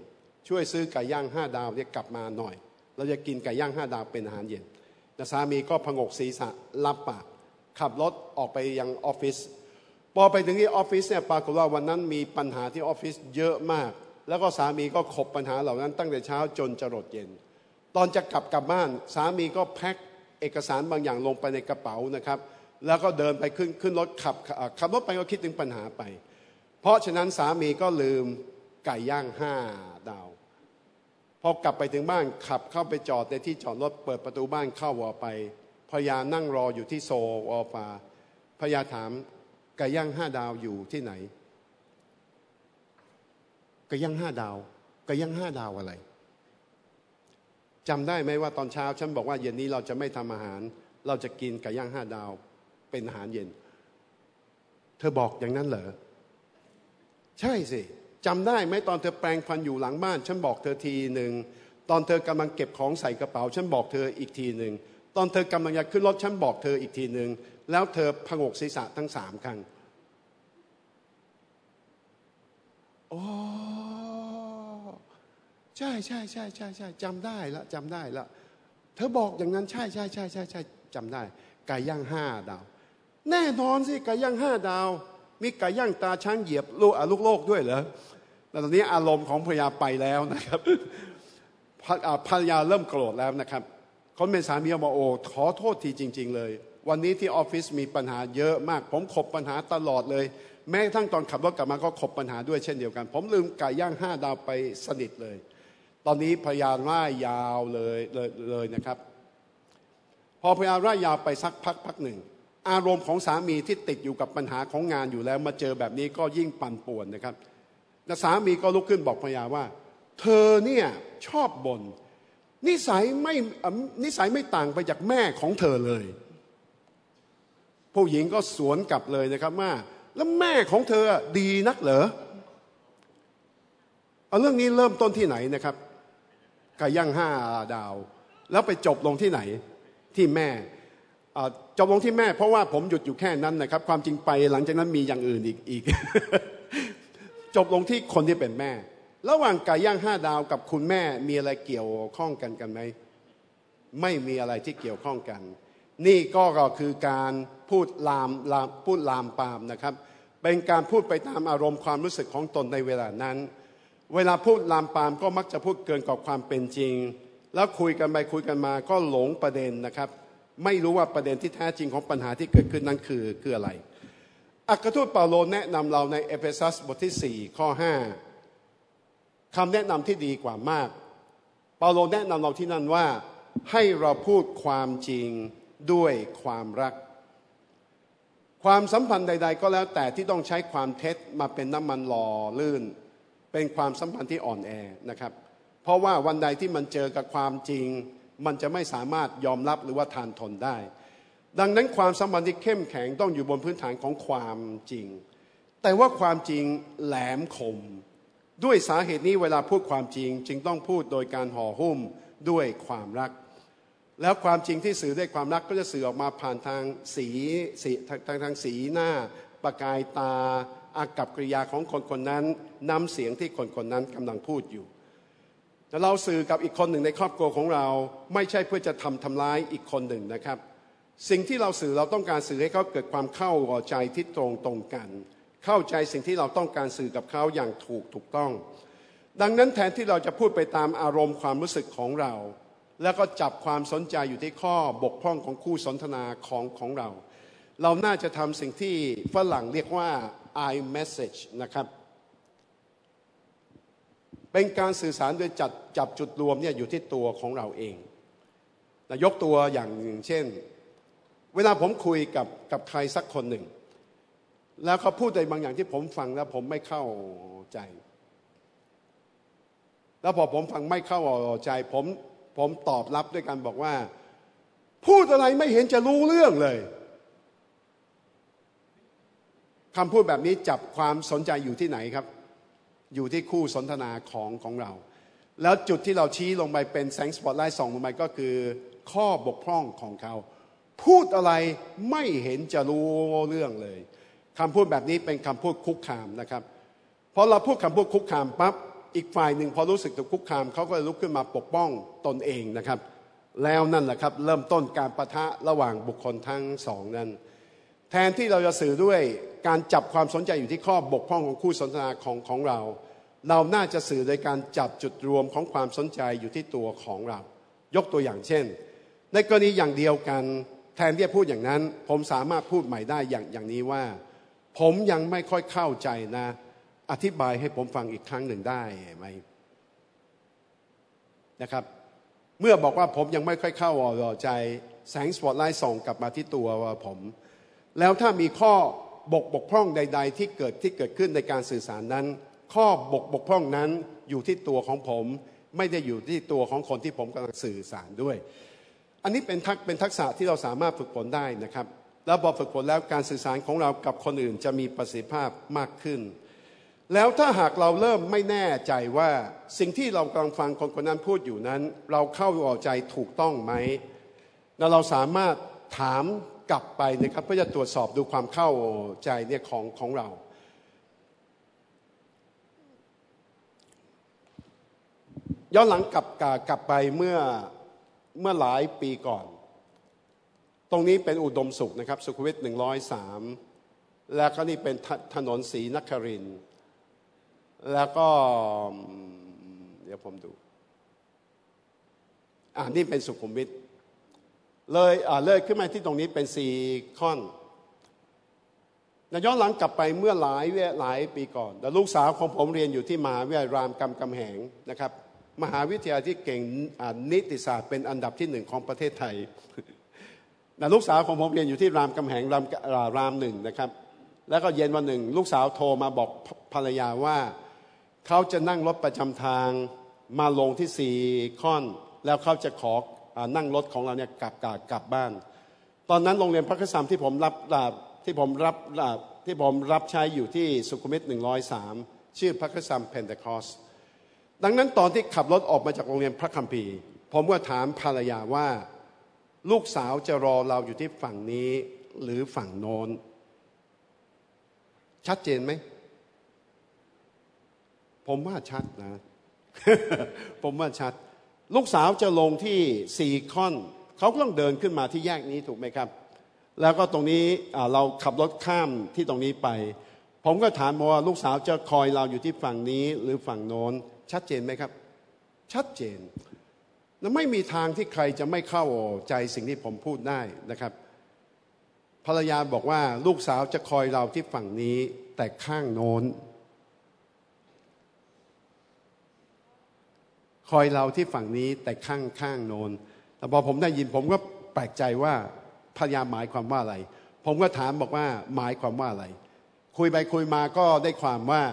ช่วยซื้อไก่ย่างห้าดาวเนี่ยกลับมาหน่อย เราจะกินไก่ย่างห้าดาวเป็นอาหารเย็นแต่สามีก็พงกศีรษะรับปากขับรถออกไปยังออฟฟิศพอไปถึงที่ออฟฟิศเนี่ยปรากฏว่าวันนั้นมีปัญหาที่ออฟฟิศเยอะมาก แล้วก็สามีก็ขบปัญหาเหล่านั้นตั้งแต่เช้าจนจรดเย็น ตอนจะกลับกลับบ้านสามีก็แพ็คเอกสารบางอย่างลงไปในกระเป๋านะครับ แล้วก็เดินไปขึ้นขึ้นรถขับขับรถไปก็คิดถึงปัญหาไป ราะฉะนั้นสามีก็ลืมไก่ย่างห้าดาว พอกลับไปถึงบ้านขับเข้าไปจอดในที่จอดรถเปิดประตูบ้านเข้าวอไปพยานั่งรออยู่ที่โซวอปาพยาถามไก่ย่างห้าดาวอยู่ที่ไหนไก่ย่างห้าดาวไก่ย่างห้าดาวอะไรจำได้ไหมว่าตอนเช้าฉันบอกว่าเย็นนี้เราจะไม่ทำอาหาร เราจะกินไก่ย่างห้าดาวเป็นอาหารเย็น เธอบอกอย่างนั้นเหรอ ใช่สิจำได้ไหมตอนเธอแปลงฟันอยู่หลังบ้าน ฉันบอกเธอทีหนึ่งตอนเธอกำลังเก็บของใส่กระเป๋า ฉันบอกเธออีกทีหนึ่งตอนเธอกำลังจะขึ้นรถฉันบอกเธออีกทีหนึ่งแล้วเธอพงกศีรษะทั้งสามครั้งโอ้ใช่ใช่ใช่ใช่ใช่จำได้ละจำได้ละเธอบอกอย่างนั้นใช่ใช่ใช่ใช่ใช่จำได้ไก่ย่างห้าดาว แน่นอนสิไก่ย่างห้าดาว มีไก่ย่างตาช้างเหยียบลูกลูกโลกด้วยเหรอแต่ตอนนี้อารมณ์ของภรรยาไปแล้วนะครับภรรยาเริ่มโกรธแล้วนะครับ คนเป็นสามีบอกโอ้ขอโทษทีจริง ๆ เลย วันนี้ที่ออฟฟิศมีปัญหาเยอะมาก ผมขบปัญหาตลอดเลย แม้ทั้งตอนขับรถกลับมาก็ขบปัญหาด้วยเช่นเดียวกัน ผมลืมไก่ย่างห้าดาวไปสนิทเลย ตอนนี้พยานร่ายยาวเลยเลยเลยนะครับ พอพยานร่ายยาวไปสักพักพักหนึ่ง อารมณ์ของสามีที่ติดอยู่กับปัญหาของงานอยู่แล้ว มาเจอแบบนี้ก็ยิ่งปั่นป่วนนะครับแต่สามีก็ลุกขึ้นบอกภรรยาว่า เธอเนี่ยชอบบ่นนิสัยไม่นิสัยไม่ต่างไปจากแม่ของเธอเลย ผู้หญิงก็สวนกลับเลยนะครับว่าแล้วแม่ของเธอดีนักเหรอเอาเรื่องนี้เริ่มต้นที่ไหนนะครับกาย่างห้าดาว แล้วไปจบลงที่ไหนที่แม่ จบลงที่แม่เพราะว่าผมหยุดอยู่แค่นั้นนะครับ ความจริงไปหลังจากนั้นมีอย่างอื่นอีกอีก จบลงที่คนที่เป็นแม่ ระหว่างไก่ย่างห้าดาวกับคุณแม่มีอะไรเกี่ยวข้องกันกันไหมไม่มีอะไรที่เกี่ยวข้องกัน นี่ก็คือการพูดลามลามพูดลามปามนะครับ เป็นการพูดไปตามอารมณ์ความรู้สึกของตนในเวลานั้น เวลาพูดลามปามก็มักจะพูดเกินกว่าความเป็นจริง แล้วคุยกันไปคุยกันมาก็หลงประเด็นนะครับ ไม่รู้ว่าประเด็นที่แท้จริงของปัญหาที่เกิดขึ้นนั้นคือคืออะไร อัครทูตเปาโลแนะนำเราในเอเฟซัสบทที่ 4 ข้อ 5คำแนะนำที่ดีกว่ามาก เปาโลแนะนำเราที่นั่นว่าให้เราพูดความจริงด้วยความรัก ความสัมพันธ์ใด ๆ ก็แล้วแต่ที่ต้องใช้ความเท็จมาเป็นน้ำมันหล่อลื่น เป็นความสัมพันธ์ที่อ่อนแอนะครับ เพราะว่าวันใดที่มันเจอกับความจริง มันจะไม่สามารถยอมรับหรือว่าทานทนได้ ดังนั้นความสัมพันธ์ที่เข้มแข็งต้องอยู่บนพื้นฐานของความจริง แต่ว่าความจริงแหลมคม ด้วยสาเหตุนี้เวลาพูดความจริง จึงต้องพูดโดยการห่อหุ้มด้วยความรัก แล้วความจริงที่สื่อด้วยความรักก็จะสื่อออกมาผ่านทางสีสทางทางทางสีหน้า ประกายตาอากับกริยาของคนคนนั้นน้ำเสียงที่คนคนนั้นกำลังพูดอยู่ แต่เราสื่อกับอีกคนหนึ่งในครอบครัวของเราไม่ใช่เพื่อจะทำทำร้ายอีกคนหนึ่งนะครับ สิ่งที่เราสื่อเราต้องการสื่อให้เขาเกิดความเข้าใจที่ตรงตรงกัน เข้าใจสิ่งที่เราต้องการสื่อกับเขาอย่างถูกถูกต้อง ดังนั้นแทนที่เราจะพูดไปตามอารมณ์ความรู้สึกของเรา แล้วก็จับความสนใจอยู่ที่ข้อบกพร่องของคู่สนทนาของของเรา เราน่าจะทำสิ่งที่ฝรั่งเรียกว่า I message นะครับ เป็นการสื่อสารโดยจัดจับจุดรวมเนี่ยอยู่ที่ตัวของเราเองนะยกตัวอย่างหนึ่งเช่น เวลาผมคุยกับกับใครสักคนหนึ่ง แล้วเขาพูดในบางอย่างที่ผมฟังแล้วผมไม่เข้าใจ แล้วพอผมฟังไม่เข้าใจผมผมตอบรับด้วยการบอกว่า พูดอะไรไม่เห็นจะรู้เรื่องเลยคำพูดแบบนี้จับความสนใจอยู่ที่ไหนครับ อยู่ที่คู่สนทนาของของเรา แล้วจุดที่เราชี้ลงไปเป็นแสงสปอตไลท์ส่องลงไปก็คือข้อบกพร่องของเขา พูดอะไรไม่เห็นจะรู้เรื่องเลยคำพูดแบบนี้เป็นคำพูดคุกคามนะครับพอเราพูดคำพูดคุกคามปั๊บอีกฝ่ายหนึ่งพอรู้สึกถูกคุกคามเขาก็ลุกขึ้นมาปกป้องตนเองนะครับ แล้วนั่นแหละครับเริ่มต้นการประทะระหว่างบุคคลทั้งสองนั้น แทนที่เราจะสื่อด้วยการจับความสนใจอยู่ที่ข้อบกพร่องของคู่สนทนาของของเรา เราน่าจะสื่อโดยการจับจุดรวมของความสนใจอยู่ที่ตัวของเรา ยกตัวอย่างเช่น ในกรณีอย่างเดียวกัน แทนที่จะพูดอย่างนั้น ผมสามารถพูดใหม่ได้อย่างอย่างนี้ว่า ผมยังไม่ค่อยเข้าใจนะ อธิบายให้ผมฟังอีกครั้งหนึ่งได้ไหมนะครับ เมื่อบอกว่าผมยังไม่ค่อยเข้าออใจแสงสปอตไลท์ส่องกลับมาที่ตัวผม แล้วถ้ามีข้อบกบกพร่องใด ๆ ที่เกิดที่เกิดขึ้นในการสื่อสารนั้น ข้อบกบกพร่องนั้นอยู่ที่ตัวของผม ไม่ได้อยู่ที่ตัวของคนที่ผมกำลังสื่อสารด้วย อันนี้เป็นทักเป็นทักษะที่เราสามารถฝึกฝนได้นะครับ แล้วพอฝึกฝนแล้วการสื่อสารของเรากับคนอื่นจะมีประสิทธิภาพมากขึ้น แล้วถ้าหากเราเริ่มไม่แน่ใจว่าสิ่งที่เรากำลังฟังคนคนนั้นพูดอยู่นั้น เราเข้าออกใจถูกต้องไหมแล้วเราสามารถถาม กลับไปนะครับเพื่อจะตรวจสอบดูความเข้าใจเนี่ยของของเรา ย้อนหลังกลับกลับไปเมื่อเมื่อหลายปีก่อน ตรงนี้เป็นอุดมสุขนะครับสุขุมวิทหนึ่งร้อยสามแล้วก็นี่เป็นถนนสีนคริน แล้วก็เดี๋ยวผมดูอ่านี่เป็นสุขุมวิท เลยเลยขึ้นมาที่ตรงนี้เป็นสี่ค่อนนะย้อนหลังกลับไปเมื่อหลายหลายปีก่อนแต่ลูกสาวของผมเรียนอยู่ที่มหาวิทยาลัยรามกำกำแหงนะครับ มหาวิทยาลัยที่เก่งนิติศาสตร์เป็นอันดับที่หนึ่งของประเทศไทยนะลูกสาวของผมเรียนอยู่ที่รามกำแหงรามรามหนึ่งนะครับ แล้วก็เย็นวันหนึ่ง ลูกสาวโทรมาบอกภรรยาว่าเขาจะนั่งรถประจำทางมาลงที่สี่ค่อน แล้วเขาจะขอ นั่งรถของเราเนี่ยกลับกลับกลับบ้าน ตอนนั้นโรงเรียนพระคุณสัมที่ผมรับที่ผมรับที่ผมรับใช้อยู่ที่สุขุมวิทหนึ่งร้อยสามชื่อพระคุณสัมเพนเทคอสดังนั้นตอนที่ขับรถออกมาจากโรงเรียนพระคัมภีร์ ผมก็ถามภรรยาว่าลูกสาวจะรอเราอยู่ที่ฝั่งนี้หรือฝั่งโน้น ชัดเจนไหม ผมว่าชัดนะ ผมว่าชัด ลูกสาวจะลงที่สี่ค่อนเขาก็ต้องเดินขึ้นมาที่แยกนี้ถูกไหมครับ แล้วก็ตรงนี้เราขับรถข้ามที่ตรงนี้ไป ผมก็ถามว่าลูกสาวจะคอยเราอยู่ที่ฝั่งนี้หรือฝั่งโน้นชัดเจนไหมครับ ชัดเจนและไม่มีทางที่ใครจะไม่เข้าใจสิ่งที่ผมพูดได้นะครับ ภรรยาบอกว่าลูกสาวจะคอยเราที่ฝั่งนี้แต่ข้างโน้น คอยเราที่ฝั่งนี้แต่ข้างข้างโนนแต่พอผมได้ยินผมก็แปลกใจว่าพยายามหมายความว่าอะไร ผมก็ถามบอกว่าหมายความว่าอะไร คุยไปคุยมาก็ได้ความว่า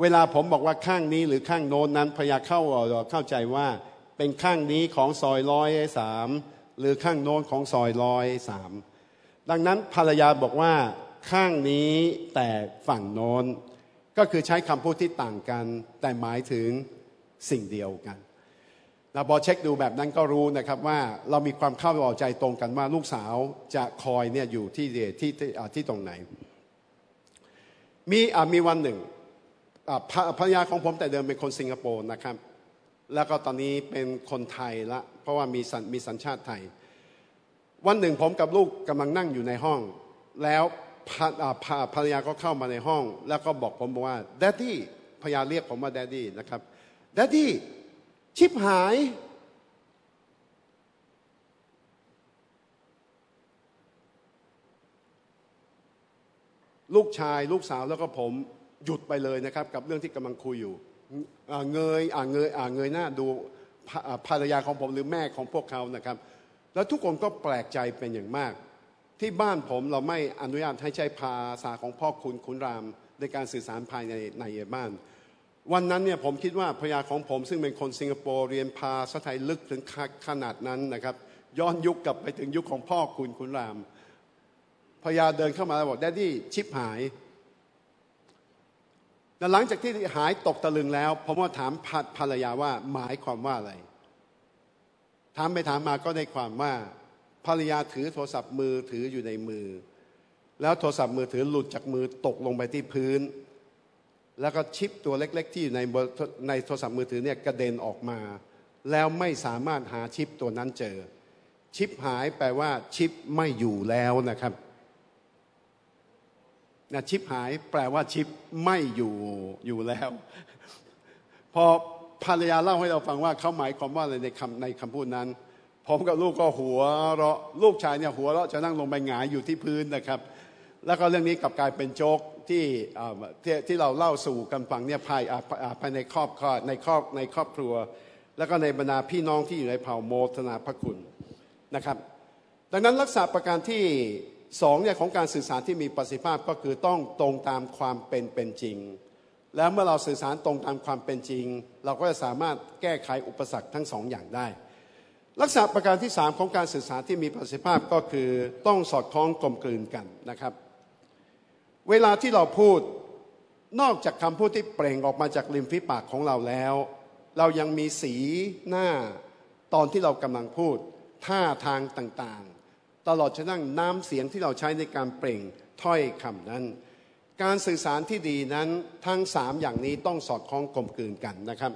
เวลาผมบอกว่าข้างนี้หรือข้างโน้นนั้นพยาเข้าเข้าใจว่าเป็นข้างนี้ของซอยร้อยสามหรือข้างโน้นของซอยร้อยสามดังนั้นภรรยาบอกว่าข้างนี้แต่ฝั่งโน้นก็คือใช้คำพูดที่ต่างกัน แต่หมายถึง สิ่งเดียวกันเราพอเช็คดูแบบนั้นก็รู้นะครับว่าเรามีความเข้าใจตรงกันว่าลูกสาวจะคอยเนี่ยอยู่ที่ที่ที่ที่ตรงไหน มีมีวันหนึ่งภรรยาของผมแต่เดิมเป็นคนสิงคโปร์นะครับ แล้วก็ตอนนี้เป็นคนไทยละ เพราะว่ามีสัญมีสัญชาติไทย วันหนึ่งผมกับลูกกำลังนั่งอยู่ในห้อง แล้วภรรยาก็เข้ามาในห้อง แล้วก็บอกผมบอกว่า Daddy ภรรยาเรียกผมว่า Daddy นะครับ Daddy ชิบหาย ลูกชายลูกสาวแล้วก็ผมหยุดไปเลยนะครับ กับเรื่องที่กำลังคุยอยู่เงยอ่าเงยอ่าเงยหน้าดูภรรยาของผมหรือแม่ของพวกเขานะครับ แล้วทุกคนก็แปลกใจเป็นอย่างมาก ที่บ้านผมเราไม่อนุญาตให้ใช้ภาษาของพ่อคุณคุณรามในการสื่อสารภายในในบ้าน วันนั้นเนี่ยผมคิดว่าพยาของผม ซึ่งเป็นคนสิงคโปร์เรียนภาษาไทยลึกถึงขนาดนั้นนะครับ ย้อนยุคกลับไปถึงยุคของพ่อคุณคุณรามพยาเดินเข้ามาแล้วบอกแดดดี้ชิปหายแต่หลังจากที่หายตกตะลึงแล้วผมก็ถามภรรยาว่าหมายความว่าอะไรถามไปถามมาก็ได้ความว่าภรรยาถือโทรศัพท์มือถืออยู่ในมือ แล้วโทรศัพท์มือถือหลุดจากมือตกลงไปที่พื้น แล้วก็ชิปตัวเล็ก ๆ ที่อยู่ในในโทรศัพท์มือถือเนี่ยกระเด็นออกมา แล้วไม่สามารถหาชิปตัวนั้นเจอ ชิปหายแปลว่าชิปไม่อยู่แล้วนะครับนะชิปหายแปลว่าชิปไม่อยู่อยู่แล้ว พอภรรยาเล่าให้เราฟังว่าเขาหมายความว่าอะไรในคำในคำพูดนั้นผมกับลูกก็หัวเราะลูกชายเนี่ยหัวเราะจะนั่งลงไปหงายอยู่ที่พื้นนะครับ แล้วก็เรื่องนี้กลับกลายเป็นโจก ที่ที่เราเล่าสู่กันฟังเนี่ยภายภายในครอบครัวในครอบในครอบครัว แล้วก็ในบรรดาพี่น้องที่อยู่ในเผ่าโมทนาพระคุณนะครับ ดังนั้นลักษณะประการที่สองเนี่ยของการสื่อสารที่มีประสิทธิภาพก็คือต้องตรงตามความเป็นเป็นจริง แล้วเมื่อเราสื่อสารตรงตามความเป็นจริง เราก็จะสามารถแก้ไขอุปสรรคทั้งสองอย่างได้ ลักษณะประการที่สามของการสื่อสารที่มีประสิทธิภาพก็คือต้องสอดคล้องกลมกลืนกันนะครับ เวลาที่เราพูดนอกจากคำพูดที่เปล่งออกมาจากริมฝีปากของเราแล้ว เรายังมีสีหน้าตอนที่เรากำลังพูด ท่าทางต่างๆ ตลอดจนนั่งน้ำเสียงที่เราใช้ในการเปล่งถ้อยคำนั้น การสื่อสารที่ดีนั้นทั้งสามอย่างนี้ต้องสอดคล้องกลมกลืนกันนะครับ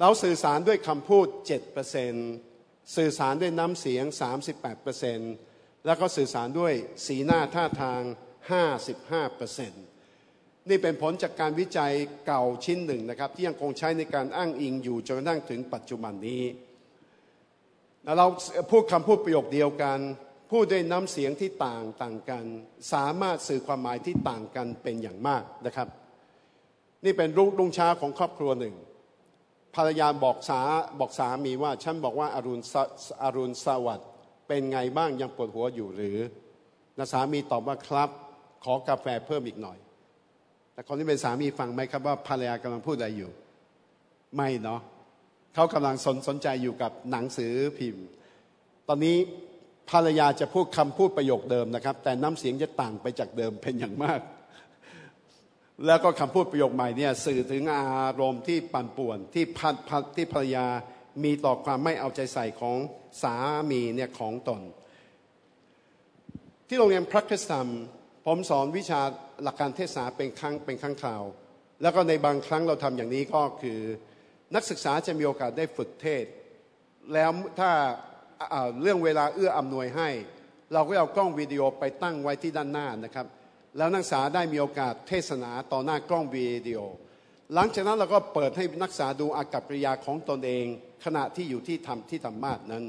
เราสื่อสารด้วยคำพูด 7%สื่อสารด้วยน้ำเสียง 38%แล้วก็สื่อสารด้วยสีหน้าท่าทาง 55%นี่เป็นผลจากการวิจัยเก่าชิ้นหนึ่งนะครับ ที่ยังคงใช้ในการอ้างอิงอยู่จนกระทั่งถึงปัจจุบันนี้เราพูดคำพูดประโยคเดียวกัน พูดด้วยน้ำเสียงที่ต่างต่างกัน สามารถสื่อความหมายที่ต่างกันเป็นอย่างมากนะครับ นี่เป็นรุ่งรุ่งเช้าของครอบครัวหนึ่ง ภรรยาบอกสาบอกสามีว่า ฉันบอกว่าอารุณอารุณสวัสดิ์เป็นไงบ้างยังปวดหัวอยู่หรือนะสามีตอบว่าครับ ขอกาแฟเพิ่มอีกหน่อย แต่คนที่เป็นสามีฟังไหมครับว่าภรรยากำลังพูดอะไรอยู่ ไม่เนาะเขากำลังสนสนใจอยู่กับหนังสือพิมพ์ ตอนนี้ภรรยาจะพูดคำพูดประโยคเดิมนะครับ แต่น้ำเสียงจะต่างไปจากเดิมเป็นอย่างมาก แล้วก็คำพูดประโยคใหม่เนี่ยสื่อถึงอารมณ์ที่ปั่นป่วนที่พัดพัดที่ภรรยามีต่อความไม่เอาใจใส่ของสามีเนี่ยของตน ที่โรงเรียนพระคุณธรรม ผมสอนวิชาหลักการเทศนาเป็นครั้งเป็นครั้งคราว แล้วก็ในบางครั้งเราทำอย่างนี้ก็คือ นักศึกษาจะมีโอกาสได้ฝึกเทศ แล้วถ้าเรื่องเวลาเอื้ออำนวยให้ เราก็เอากล้องวิดีโอไปตั้งไว้ที่ด้านหน้านะครับ แล้วนักศึกษาได้มีโอกาสเทศนาต่อหน้ากล้องวิดีโอ หลังจากนั้นเราก็เปิดให้นักศึกษาดูอากับกิริยาของตนเอง ขณะที่อยู่ที่ทำที่ธรรมาสนั้น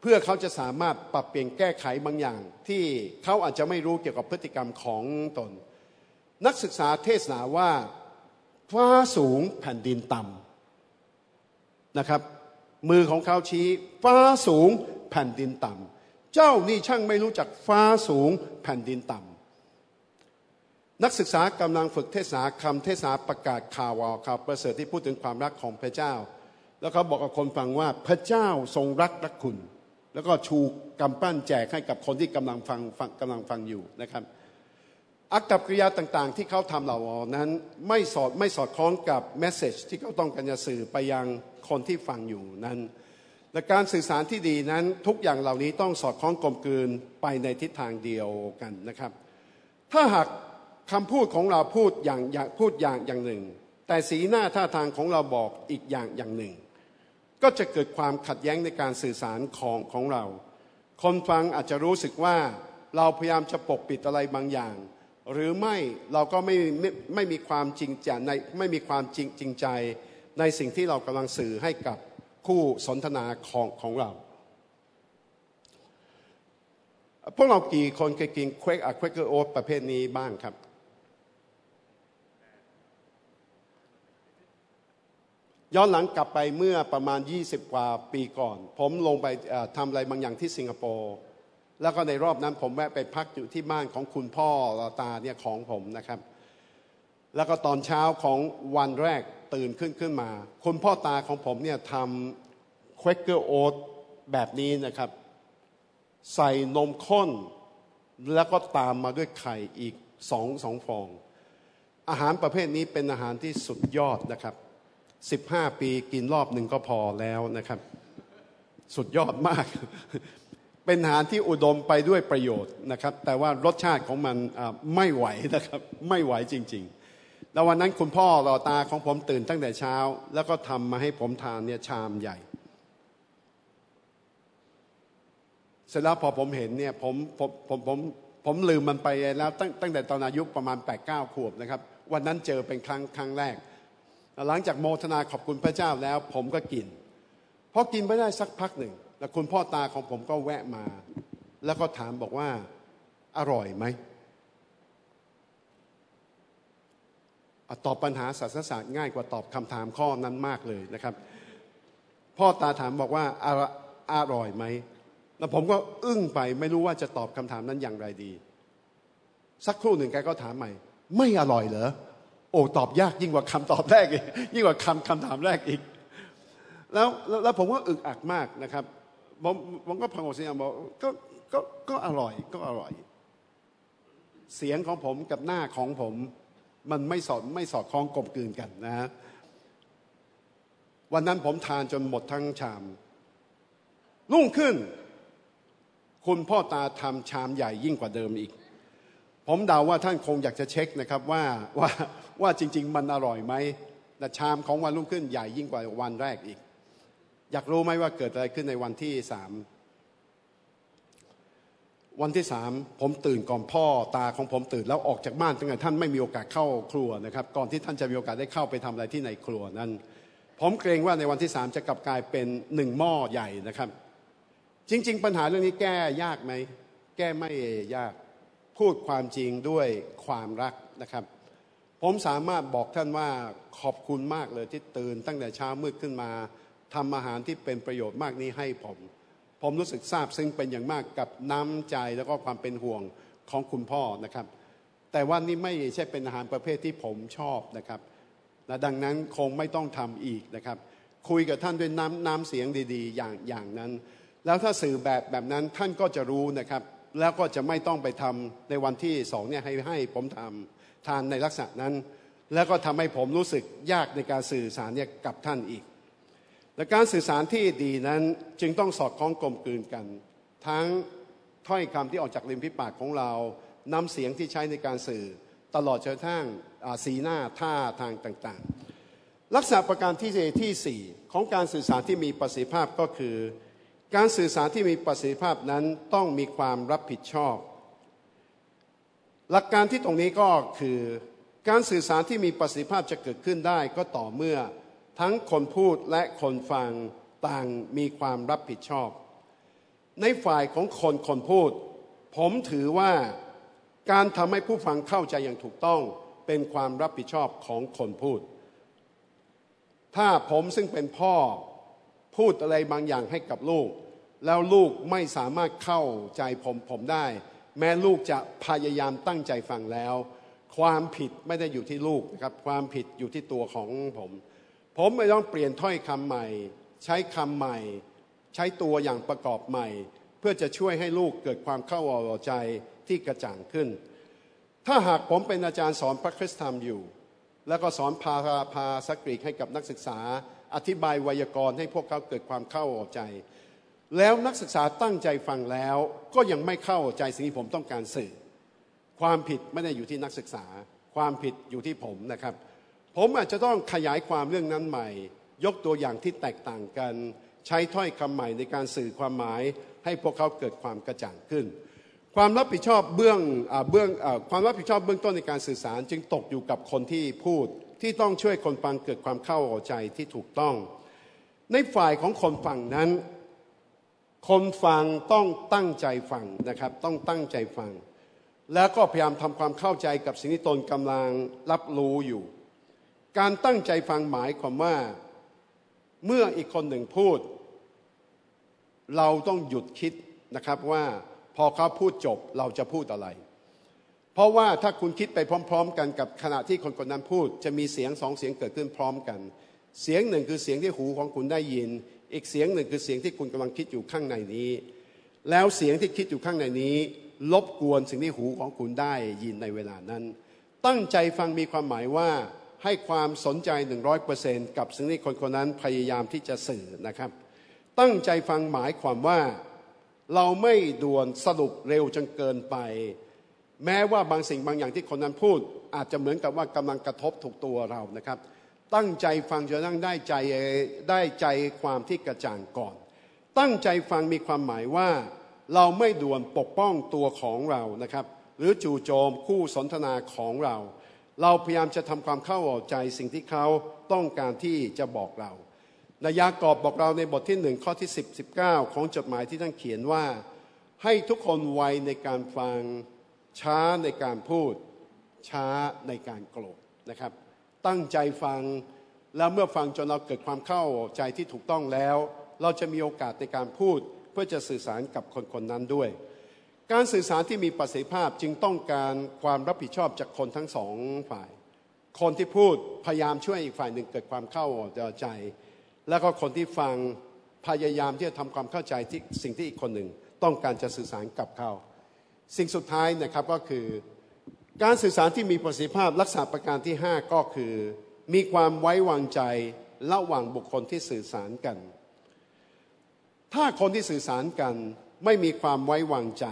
เพื่อเขาจะสามารถปรับเปลี่ยนแก้ไขบางอย่าง ที่เขาอาจจะไม่รู้เกี่ยวกับพฤติกรรมของตน นักศึกษาเทศนาว่าฟ้าสูงแผ่นดินต่ำนะครับ มือของเขาชี้ฟ้าสูงแผ่นดินต่ำเจ้านี่ช่างไม่รู้จักฟ้าสูงแผ่นดินต่ำนักศึกษากำลังฝึกเทศนาคำเทศนาประกาศข่าวข่าวประเสริฐที่พูดถึงความรักของพระเจ้า แล้วเขาบอกกับคนฟังว่าพระเจ้าทรงรักรักคุณ แล้วก็ชูกำปั้นแจกให้กับคนที่กำลังฟังฟงกำลังฟังอยู่นะครับอักกับกิริยาต่างๆ ที่เขาทำเหล่านั้นไม่สอดไม่สอดคล้องกับแมสเซจที่เขาต้องการจะสื่อไปยังคนที่ฟังอยู่นั้นและการสื่อสารที่ดีนั้นทุกอย่างเหล่านี้ต้องสอดคล้องกลมกลืนไปในทิศทางเดียวกันนะครับ ถ้าหากคำพูดของเราพูดอย่างอย่างพูดอย่างอย่างหนึ่ง แต่สีหน้าท่าทางของเราบอกอีกอย่างอย่างหนึ่ง ก็จะเกิดความขัดแย้งในการสื่อสารของของเรา คนฟังอาจจะรู้สึกว่าเราพยายามจะปกปิดอะไรบางอย่าง หรือไม่เราก็ไม่ไม่ไม่มีความจริงใจในไม่มีความจริงจริงใจ ในสิ่งที่เรากำลังสื่อให้กับคู่สนทนาของของเรา พวกเรากี่คนเคยกินเควกอะเควกเกอร์โอ๊ตประเภทนี้บ้างครับ ย้อนหลังกลับไปเมื่อประมาณ 20 กว่าปีก่อน ผมลงไปทำอะไรบางอย่างที่สิงคโปร์แล้วก็ในรอบนั้นผมแวะไปพักอยู่ที่บ้านของคุณพ่อตาเนี่ยของผมนะครับ แล้วก็ตอนเช้าของวันแรกตื่นขึ้นขึ้นมา คุณพ่อตาของผมเนี่ยทำควกเกอร์โอ๊ตแบบนี้นะครับ ใส่นมข้น แล้วก็ตามมาด้วยไข่อีกสองสองฟอง อาหารประเภทนี้เป็นอาหารที่สุดยอดนะครับ สิบห้าปีกินรอบหนึ่งก็พอแล้วนะครับ สุดยอดมาก เป็นอาหารที่อุดมไปด้วยประโยชน์นะครับ แต่ว่ารสชาติของมันไม่ไหวนะครับไม่ไหวจริง ๆ แล้ววันนั้นคุณพ่อรอตาของผมตื่นตั้งแต่เช้า แล้วก็ทำมาให้ผมทานเนี่ยชามใหญ่ เสร็จแล้วพอผมเห็นเนี่ยผมผมผมผมผมลืมมันไปแล้วตั้งตั้งแต่ตอนอายุประมาณ8ปดเก้าขวบนะครับ วันนั้นเจอเป็นครั้งครั้งแรก หลังจากโมทนาขอบคุณพระเจ้าแล้ว ผมก็กินพอกินไปได้สักพักหนึ่ง แล้วคุณพ่อตาของผมก็แวะมา แล้วก็ถามบอกว่าอร่อยไหมอตอบปัญหาศาสนศาสตร์ง่ายกว่าตอบคำถามข้อนั้นมากเลยนะครับ พ่อตาถามบอกว่าออร่อยไหมแล้วผมก็อึ้งไปไม่รู้ว่าจะตอบคำถามนั้นอย่างไรดี สักครู่หนึ่งแกก็ถามใหม่ ไม่อร่อยเหรอ โอ้ตอบยากยิ่งกว่าคำตอบแรกอีกยิ่งกว่าคำคำถามแรกอีก แล้วแล้วผมว่าอึกอักมากนะครับผมผมก็พังอกเสียงบอกก็ก็ก็อร่อยก็อร่อย เสียงของผมกับหน้าของผม มันไม่สอดไม่สอดคล้องกลมกลืนกันนะฮะวันนั้นผมทานจนหมดทั้งชาม รุ่งขึ้น คุณพ่อตาทำชามใหญ่ยิ่งกว่าเดิมอีก ผมเดาว่าท่านคงอยากจะเช็คนะครับว่าว่า ว่าจริง ๆ มันอร่อยไหมแต่ชามของวันรุ่งขึ้นใหญ่ยิ่งกว่าวันแรกอีก อยากรู้ไหมว่าเกิดอะไรขึ้นในวันที่สามวันที่สามผมตื่นก่อนพ่อตาของผมตื่นแล้วออกจากบ้านตั้งแต่ท่านไม่มีโอกาสเข้าครัวนะครับ ก่อนที่ท่านจะมีโอกาสได้เข้าไปทำอะไรที่ในครัวนั้น ผมเกรงว่าในวันที่สามจะกลับกลายเป็นหนึ่งหม้อใหญ่นะครับ จริง ๆ ปัญหาเรื่องนี้แก้ยากไหม แก้ไม่ยากพูดความจริงด้วยความรักนะครับ ผมสามารถบอกท่านว่าขอบคุณมากเลยที่ตื่นตั้งแต่เช้ามืดขึ้นมาทำอาหารที่เป็นประโยชน์มากนี้ให้ผม ผมรู้สึกซาบซึ้งเป็นอย่างมากกับน้ำใจแล้วก็ความเป็นห่วงของคุณพ่อนะครับ แต่ว่านี่ไม่ใช่เป็นอาหารประเภทที่ผมชอบนะครับและดังนั้นคงไม่ต้องทำอีกนะครับ คุยกับท่านด้วยน้ำน้ำเสียงดีๆ อย่างอย่างนั้น แล้วถ้าสื่อแบบแบบนั้นท่านก็จะรู้นะครับ แล้วก็จะไม่ต้องไปทำในวันที่สองเนี่ยให้ให้ผมทำ ทานในลักษณะนั้น แล้วก็ทำให้ผมรู้สึกยากในการสื่อสารเนี่ยกับท่านอีก และการสื่อสารที่ดีนั้นจึงต้องสอดคล้องกลมกลืนกัน ทั้งถ้อยคำที่ออกจากริมฝีปากของเราน้ำเสียงที่ใช้ในการสื่อตลอดจนทั่งสีหน้าท่าทางต่างๆ ลักษณะประการที่ที่สี่ของการสื่อสารที่มีประสิทธิภาพก็คือ การสื่อสารที่มีประสิทธิภาพนั้นต้องมีความรับผิดชอบ หลักการที่ตรงนี้ก็คือการสื่อสารที่มีประสิทธิภาพจะเกิดขึ้นได้ก็ต่อเมื่อทั้งคนพูดและคนฟังต่างมีความรับผิดชอบ ในฝ่ายของคนคนพูด ผมถือว่าการทำให้ผู้ฟังเข้าใจอย่างถูกต้องเป็นความรับผิดชอบของคนพูด ถ้าผมซึ่งเป็นพ่อพูดอะไรบางอย่างให้กับลูก แล้วลูกไม่สามารถเข้าใจผมผมได้ แม้ลูกจะพยายามตั้งใจฟังแล้ว ความผิดไม่ได้อยู่ที่ลูกนะครับความผิดอยู่ที่ตัวของผม ผมไม่ต้องเปลี่ยนถ้อยคำใหม่ ใช้คำใหม่ ใช้ตัวอย่างประกอบใหม่ เพื่อจะช่วยให้ลูกเกิดความเข้าอกใจที่กระจ่างขึ้น ถ้าหากผมเป็นอาจารย์สอนพระคริสตธรรมอยู่ แล้วก็สอนภาภาสกรีกให้กับนักศึกษา อธิบายไวยากรณ์ให้พวกเขาเกิดความเข้าอกใจ แล้วนักศึกษาตั้งใจฟังแล้ว ก็ยังไม่เข้าใจสิ่งที่ผมต้องการสื่อ ความผิดไม่ได้อยู่ที่นักศึกษา ความผิดอยู่ที่ผมนะครับ ผมอาจจะต้องขยายความเรื่องนั้นใหม่ ยกตัวอย่างที่แตกต่างกัน ใช้ถ้อยคำใหม่ในการสื่อความหมาย ให้พวกเขาเกิดความกระจ่างขึ้น ความรับผิดชอบเบื้องอเบื้องอความรับผิดชอบเบื้องต้นในการสื่อสาร จึงตกอยู่กับคนที่พูดที่ต้องช่วยคนฟังเกิดความเข้าใจที่ถูกต้อง ในฝ่ายของคนฟังนั้น คนฟังต้องตั้งใจฟังนะครับ ต้องตั้งใจฟัง แล้วก็พยายามทำความเข้าใจกับสิ่งที่ตนกำลังรับรู้อยู่ การตั้งใจฟังหมายความว่าเมื่ออีกคนหนึ่งพูด เราต้องหยุดคิดนะครับว่าพอเขาพูดจบเราจะพูดอะไร เพราะว่าถ้าคุณคิดไปพร้อม ๆ กันกับขณะที่คนคนนั้นพูด จะมีเสียงสองเสียงเกิดขึ้นพร้อมกัน เสียงหนึ่งคือเสียงที่หูของคุณได้ยิน อีกเสียงหนึ่งคือเสียงที่คุณกำลังคิดอยู่ข้างในนี้ แล้วเสียงที่คิดอยู่ข้างในนี้ลบกวนสิ่งที่หูของคุณได้ยินในเวลานั้น ตั้งใจฟังมีความหมายว่าให้ความสนใจ 100%กับสิ่งที่คนคนนั้นพยายามที่จะสื่อนะครับ ตั้งใจฟังหมายความว่าเราไม่ด่วนสรุปเร็วจนเกินไป แม้ว่าบางสิ่งบางอย่างที่คนนั้นพูด อาจจะเหมือนกับว่ากำลังกระทบถูกตัวเรานะครับ ตั้งใจฟังจนนั่งได้ใจได้ใจความที่กระจ่างก่อน ตั้งใจฟังมีความหมายว่าเราไม่ด่วนปกป้องตัวของเรานะครับ หรือจู่โจมคู่สนทนาของเรา เราพยายามจะทำความเข้าใจสิ่งที่เขาต้องการที่จะบอกเรานายากอบบอกเราในบทที่หนึ่งข้อที่10 19 ของจดหมายที่ท่านเขียนว่า ให้ทุกคนไวในการฟังช้าในการพูด ช้าในการโกรธนะครับ ตั้งใจฟัง แล้วเมื่อฟังจนเราเกิดความเข้าใจที่ถูกต้องแล้ว เราจะมีโอกาสในการพูดเพื่อจะสื่อสารกับคนคนนั้นด้วย การสื่อสารที่มีประสิทธิภาพจึงต้องการความรับผิดชอบจากคนทั้งสองฝ่าย คนที่พูดพยายามช่วยอีกฝ่ายหนึ่งเกิดความเข้าใจ แล้วก็คนที่ฟังพยายามที่จะทำความเข้าใจที่สิ่งที่อีกคนหนึ่งต้องการจะสื่อสารกับเขา สิ่งสุดท้ายนะครับก็คือ การสื่อสารที่มีประสิทธิภาพลักษณะประการที่ 5 ก็คือ มีความไว้วางใจระหว่างบุคคลที่สื่อสารกัน ถ้าคนที่สื่อสารกันไม่มีความไว้วางใจ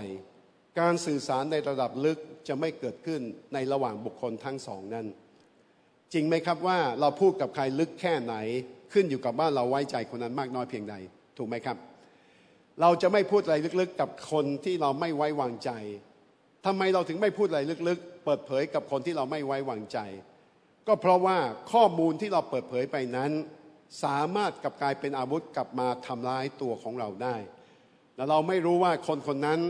การสื่อสารในระดับลึกจะไม่เกิดขึ้นในระหว่างบุคคลทั้งสองนั้น จริงไหมครับว่าเราพูดกับใครลึกแค่ไหนขึ้นอยู่กับว่าเราไว้ใจคนนั้นมากน้อยเพียงใด ถูกไหมครับ เราจะไม่พูดอะไรลึกๆ กับคนที่เราไม่ไว้วางใจ ทำไมเราถึงไม่พูดอะไรลึกๆ เปิดเผยกับคนที่เราไม่ไว้วางใจ ก็เพราะว่าข้อมูลที่เราเปิดเผยไปนั้น สามารถกลับกลายเป็นอาวุธกลับมาทำร้ายตัวของเราได้แ้วเราไม่รู้ว่าคนคนนั้น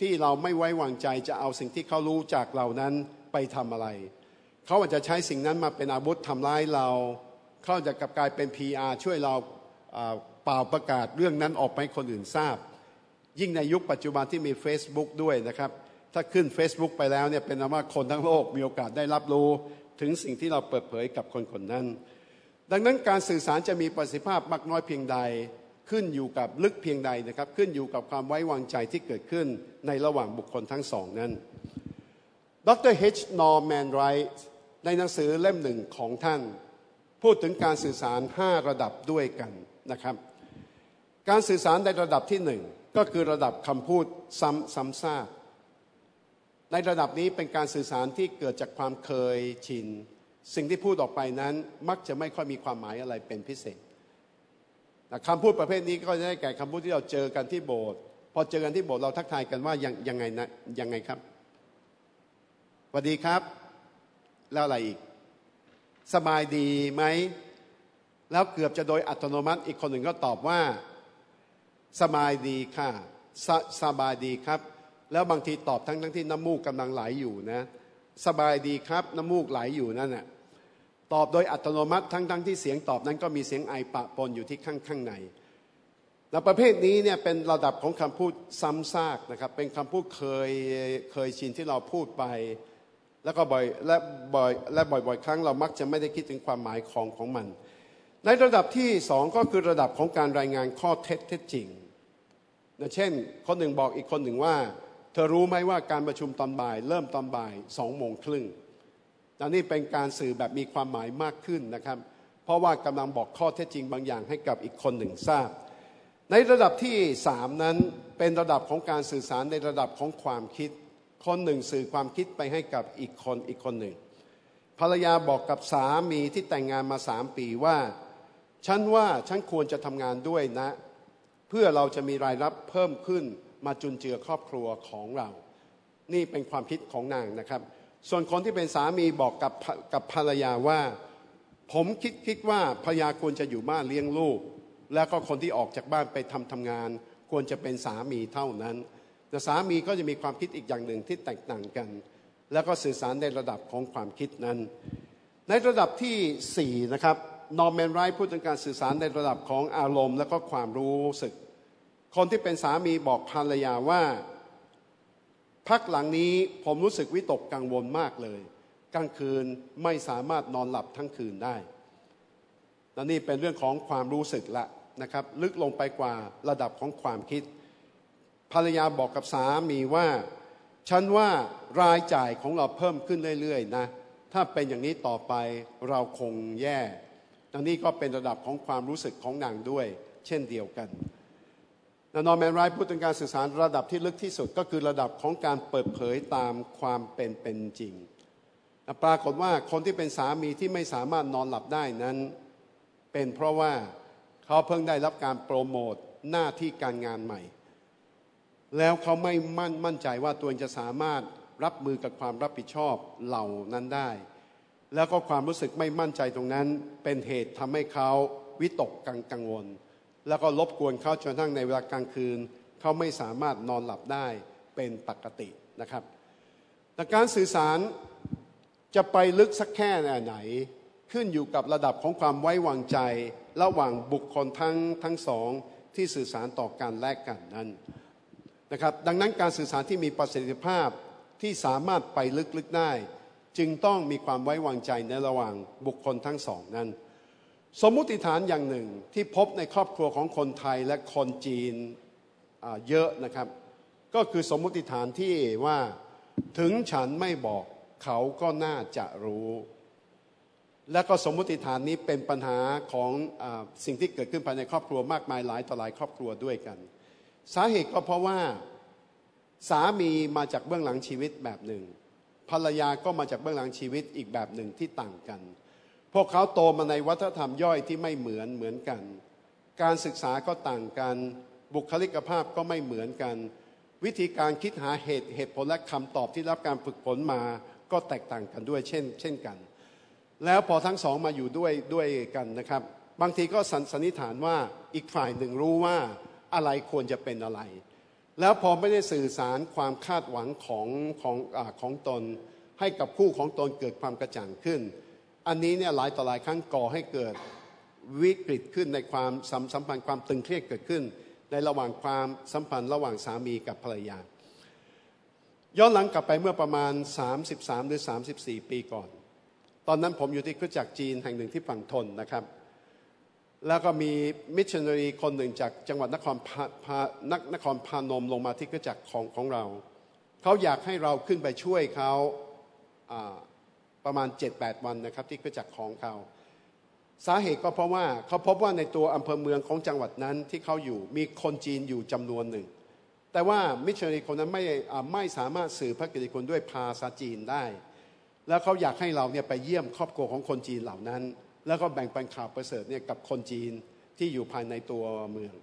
ที่เราไม่ไว้วางใจจะเอาสิ่งที่เขารู้จากเรานั้นไปทำอะไร เขาอาจจะใช้สิ่งนั้นมาเป็นอาวุธทำร้ายเรา เขาจะกลับกลายเป็น PR ช่วยเราเป่าประกาศเรื่องนั้นออกไปคนอื่นทราบ ยิ่งในยุคปัจจุบันที่มี Facebook ด้วยนะครับ ถ้าขึ้น Facebook ไปแล้วเนี่ยเป็นนว่าคนทั้งโลกมีโอกาสได้รับรู้ถึงสิ่งที่เราเปิดเผยกับคนคนนั้น ดังนั้นการสื่อสารจะมีประสิทธิภาพมากน้อยเพียงใดขึ้นอยู่กับลึกเพียงใดนะครับ ขึ้นอยู่กับความไว้วางใจที่เกิดขึ้นในระหว่างบุคคลทั้งสองนั้นดร H. Norman Wright ในหนังสือเล่มหนึ่งของท่าน พูดถึงการสื่อสาร 5 ระดับด้วยกันนะครับ การสื่อสารในระดับที่หนึ่งก็คือระดับคำพูดซ้ำซ้ำซาก ในระดับนี้เป็นการสื่อสารที่เกิดจากความเคยชิน สิ่งที่พูดออกไปนั้นมักจะไม่ค่อยมีความหมายอะไรเป็นพิเศษคำพูดประเภทนี้ก็จะได้แก่คำพูดที่เราเจอกันที่โบสถ์พอเจอกันที่โบสถ์เราทักทายกันว่ายังยังไงนะยังไงครับสวัสดีครับ แล้วอะไรอีก สบายดีไหม แล้วเกือบจะโดยอัตโนมัติอีกคนหนึ่งก็ตอบว่า สบายดีค่ะสสบายดีครับ แล้วบางทีตอบทั้งทั้งที่น้ำมูกกำลังไหลอยู่นะสบายดีครับน้ำมูกไหลอยู่นั่นแหะตอบโดยอัตโนมัติทั้งทั้งที่เสียงตอบนั้นก็มีเสียงไอปะปนอยู่ที่ข้างข้างในแลวประเภทนี้เนี่ยเป็นระดับของคำพูดซ้ำซากนะครับเป็นคำพูดเคยเคยชินที่เราพูดไป แล้วก็บ่อยและบ่อยและบ่อยๆ ครั้งเรามักจะไม่ได้คิดถึงความหมายของของมัน ในระดับที่สองก็คือระดับของการรายงานข้อเท็จเท็จจริงนะเช่น คนหนึ่งบอกอีกคนหนึ่งว่า เธอรู้ไหมว่าการประชุมตอนบ่าย เริ่มตอนบ่ายสองโมงครึ่งนนี่เป็นการสื่อแบบมีความหมายมากขึ้นนะครับ เพราะว่ากำลังบอกข้อเท็จจริงบางอย่างให้กับอีกคนหนึ่งทราบ ในระดับที่สามนั้นเป็นระดับของการสื่อสารในระดับของความคิด คนหนึ่งสื่อความคิดไปให้กับอีกคนอีกคนหนึ่ง ภรรยาบอกกับสามีที่แต่งงานมาสามปีว่า ฉันว่าฉันควรจะทำงานด้วยนะ เพื่อเราจะมีรายรับเพิ่มขึ้น มาจุนเจือครอบครัวของเรา นี่เป็นความคิดของนางนะครับ ส่วนคนที่เป็นสามีบอกกับกับภรรยาว่า ผมคิดคิดว่าภรรยาควรจะอยู่บ้านเลี้ยงลูก แล้วก็คนที่ออกจากบ้านไปทำทำงาน ควรจะเป็นสามีเท่านั้น แต่สามีก็จะมีความคิดอีกอย่างหนึ่งที่แตกต่างกัน แล้วก็สื่อสารในระดับของความคิดนั้น ในระดับที่สี่นะครับนอร์แมนไรท์พูดถึงการสื่อสารในระดับของอารมณ์ และก็ความรู้สึก คนที่เป็นสามีบอกภรรยาว่า พักหลังนี้ผมรู้สึกวิตกกังวลมากเลย กลางคืนไม่สามารถนอนหลับทั้งคืนได้ และนี่เป็นเรื่องของความรู้สึกละนะครับ ลึกลงไปกว่าระดับของความคิด ภรรยาบอกกับสามีว่า ฉันว่ารายจ่ายของเราเพิ่มขึ้นเรื่อยๆนะ ถ้าเป็นอย่างนี้ต่อไปเราคงแย่อันนี้ก็เป็นระดับของความรู้สึกของนางด้วย เช่นเดียวกัน นอร์แมนไรพูดถึงการสื่อสารระดับที่ลึกที่สุดก็คือระดับของการเปิดเผยตามความเป็นเป็นจริง ปรากฏว่าคนที่เป็นสามีที่ไม่สามารถนอนหลับได้นั้น เป็นเพราะว่าเขาเพิ่งได้รับการโปรโมทหน้าที่การงานใหม่ แล้วเขาไม่มั่นมั่นใจว่าตัวเองจะสามารถรับมือกับความรับผิดชอบเหล่านั้นได้ แล้วก็ความรู้สึกไม่มั่นใจตรงนั้นเป็นเหตุทำให้เขาวิตกกังกังวล แล้วก็รบกวนเขาจนทั้งในเวลากลางคืน เขาไม่สามารถนอนหลับได้เป็นปกตินะครับแต่การสื่อสารจะไปลึกสักแค่ไหน ขึ้นอยู่กับระดับของความไว้วางใจ ระหว่างบุคคลทั้งทั้งสองที่สื่อสารต่อกันและกันนั้นนะครับดังนั้นการสื่อสารที่มีประสิทธิภาพที่สามารถไปลึกๆได้ จึงต้องมีความไว้วางใจในระหว่างบุคคลทั้งสองนั้น สมมุติฐานอย่างหนึ่งที่พบในครอบครัวของคนไทยและคนจีนเยอะนะครับ ก็คือสมมุติฐานที่ว่าถึงฉันไม่บอกเขาก็น่าจะรู้ และก็สมมติฐานนี้เป็นปัญหาของอสิ่งที่เกิดขึ้นภายในครอบครัวมากมายหลายต่อหลายครอบครัวด้วยกัน สาเหตุก็เพราะว่าสามีมาจากเบื้องหลังชีวิตแบบหนึ่งภรรยาก็มาจากเบื้องหลังชีวิตอีกแบบหนึ่งที่ต่างกัน พวกเขาโตมาในวัฒนธรรมย่อยที่ไม่เหมือนเหมือนกัน การศึกษาก็ต่างกัน บุคลิกภาพก็ไม่เหมือนกัน วิธีการคิดหาเหตุเหตุผลและคำตอบที่รับการฝึกฝนมาก็แตกต่างกันด้วยเช่น เช่นกัน แล้วพอทั้งสองมาอยู่ด้วยด้วยกันนะครับ บางทีก็สันนิษฐานว่าอีกฝ่ายหนึ่งรู้ว่าอะไรควรจะเป็นอะไร แล้วพอไม่ได้สื่อสารความคาดหวังของของอของตน ให้กับคู่ของตนเกิดความกระจ่างขึ้น อันนี้เนี่ยหลายต่อหลายครั้งก่อให้เกิดวิกฤตขึ้นในความสัมพันธ์ความตึงเครียดเกิดขึ้น ในระหว่างความสัมพันธ์ระหว่างสามีกับภรรยา ย้อนหลังกลับไปเมื่อประมาณ 33 หรือ 34 ปีก่อน ตอนนั้นผมอยู่ที่คริสตจักรจีนแห่งหนึ่งที่ฝั่งทนนะครับ แล้วก็มีมิชชันนารีคนหนึ่งจากจังหวัดนครพานนครพานมลงมาที่คริสตจักรของของเรา เขาอยากให้เราขึ้นไปช่วยเขา ประมาณ 7-8 วันนะครับที่คริสตจักรของเขาสาเหตุก็เพราะว่าเขาพบว่าในตัวอำเภอเมืองของจังหวัดนั้นที่เขาอยู่มีคนจีนอยู่จำนวนหนึ่ง แต่ว่ามิชชันนารีคนนั้นไม่ไม่สามารถสื่อพระกิติคุณด้วยภาษาจีนได้ แล้วเขาอยากให้เราเนี่ยไปเยี่ยมครอบครัวของคนจีนเหล่านั้น แล้วก็แบ่งปันข่าวประเสริฐเนี่ยกับคนจีนที่อยู่ภายในตัวเมือง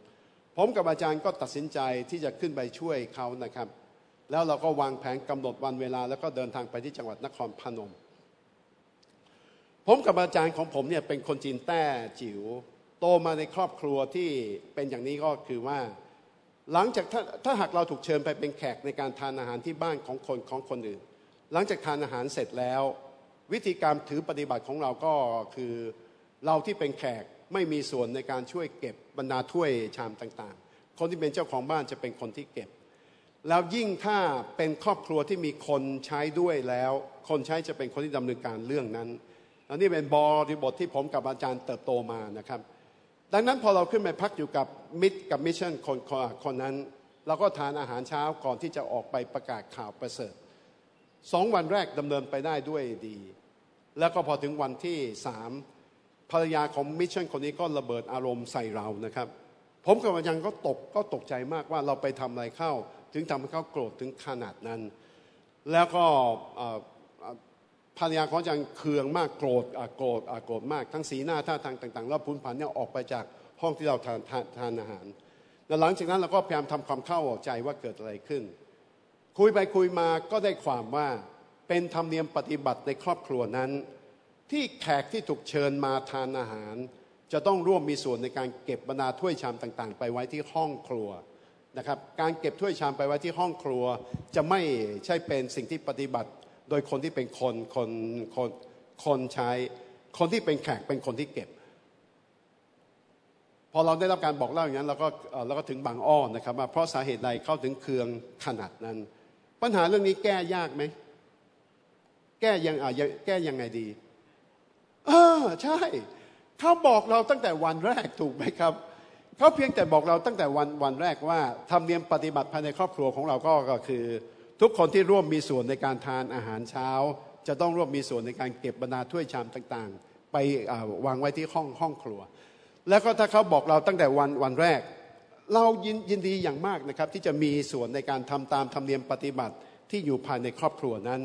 ผมกับอาจารย์ก็ตัดสินใจที่จะขึ้นไปช่วยเขานะครับ แล้วเราก็วางแผนกำหนดวันเวลา แล้วก็เดินทางไปที่จังหวัดนครพนม ผมกับอาจารย์ของผมเนี่ยเป็นคนจีนแต้จิ๋วโตมาในครอบครัวที่เป็นอย่างนี้ก็คือว่า หลังจากถ้าถ้าหากเราถูกเชิญไปเป็นแขกในการทานอาหารที่บ้านของคนของคนอื่น หลังจากทานอาหารเสร็จแล้ว วิธีการถือปฏิบัติของเราก็คือเราที่เป็นแขกไม่มีส่วนในการช่วยเก็บบรรดาถ้วยชามต่างๆ คนที่เป็นเจ้าของบ้านจะเป็นคนที่เก็บ แล้วยิ่งถ้าเป็นครอบครัวที่มีคนใช้ด้วยแล้ว คนใช้จะเป็นคนที่ดำเนินการเรื่องนั้น อันนี้เป็นบริบทที่ผมกับอาจารย์เติบโตมานะครับ ดังนั้นพอเราขึ้นไปพักอยู่กับมิตรกับมิชชั่นคนคนนั้น เราก็ทานอาหารเช้าก่อนที่จะออกไปประกาศข่าวประเสริฐสองวันแรกดำเนินไปได้ด้วยดี แล้วก็พอถึงวันที่สามภรรยาของมิชชั่นคนนี้ก็ระเบิดอารมณ์ใส่เรานะครับ ผมกับอาจารย์ก็ตกก็ตกใจมากว่าเราไปทำอะไรเข้า ถึงทำให้เขาโกรธถึงขนาดนั้น แล้วก็ ภรรยาของอาจารย์เคืองมากโกรธโกรธโกรธมากทั้งสีหน้าท่าทางต่างๆ แล้วพุนผันเนี่ยออกไปจากห้องที่เราทานทานทานอาหารแล้วหลังจากนั้นเราก็พยายามทำความเข้าใจว่าเกิดอะไรขึ้น คุยไปคุยมาก็ได้ความว่าเป็นธรรมเนียมปฏิบัติในครอบครัวนั้น ที่แขกที่ถูกเชิญมาทานอาหาร จะต้องร่วมมีส่วนในการเก็บบรรดาถ้วยชามต่างๆ ไปไว้ที่ห้องครัวนะครับการเก็บถ้วยชามไปไว้ที่ห้องครัว จะไม่ใช่เป็นสิ่งที่ปฏิบัติ โดยคนที่เป็นคนคนคนคนใช้คนที่เป็นแขกเป็นคนที่เก็บ พอเราได้รับการบอกเล่าอย่างนั้นเราก็เราก็ถึงบางอ้อนะครับว่าเพราะสาเหตุใดเข้าถึงเคืองขนาดนั้น ปัญหาเรื่องนี้แก้ยากไหมแก้ยังอะแก้ยังไงดีเออใช่เขาบอกเราตั้งแต่วันแรกถูกไหมครับเขาเพียงแต่บอกเราตั้งแต่วันวันแรกว่าทำเนียมปฏิบัติภายในครอบครัวของเราก็ก็คือ ทุกคนที่ร่วมมีส่วนในการทานอาหารเช้า จะต้องร่วมมีส่วนในการเก็บบรรดาถ้วยชามต่างๆ ไปวางไว้ที่ห้องห้องครัว แล้วก็ถ้าเขาบอกเราตั้งแต่วันวันแรก เรายินยินดีอย่างมากนะครับที่จะมีส่วนในการทำตามธรรมเนียมปฏิบัติที่อยู่ภายในครอบครัวนั้น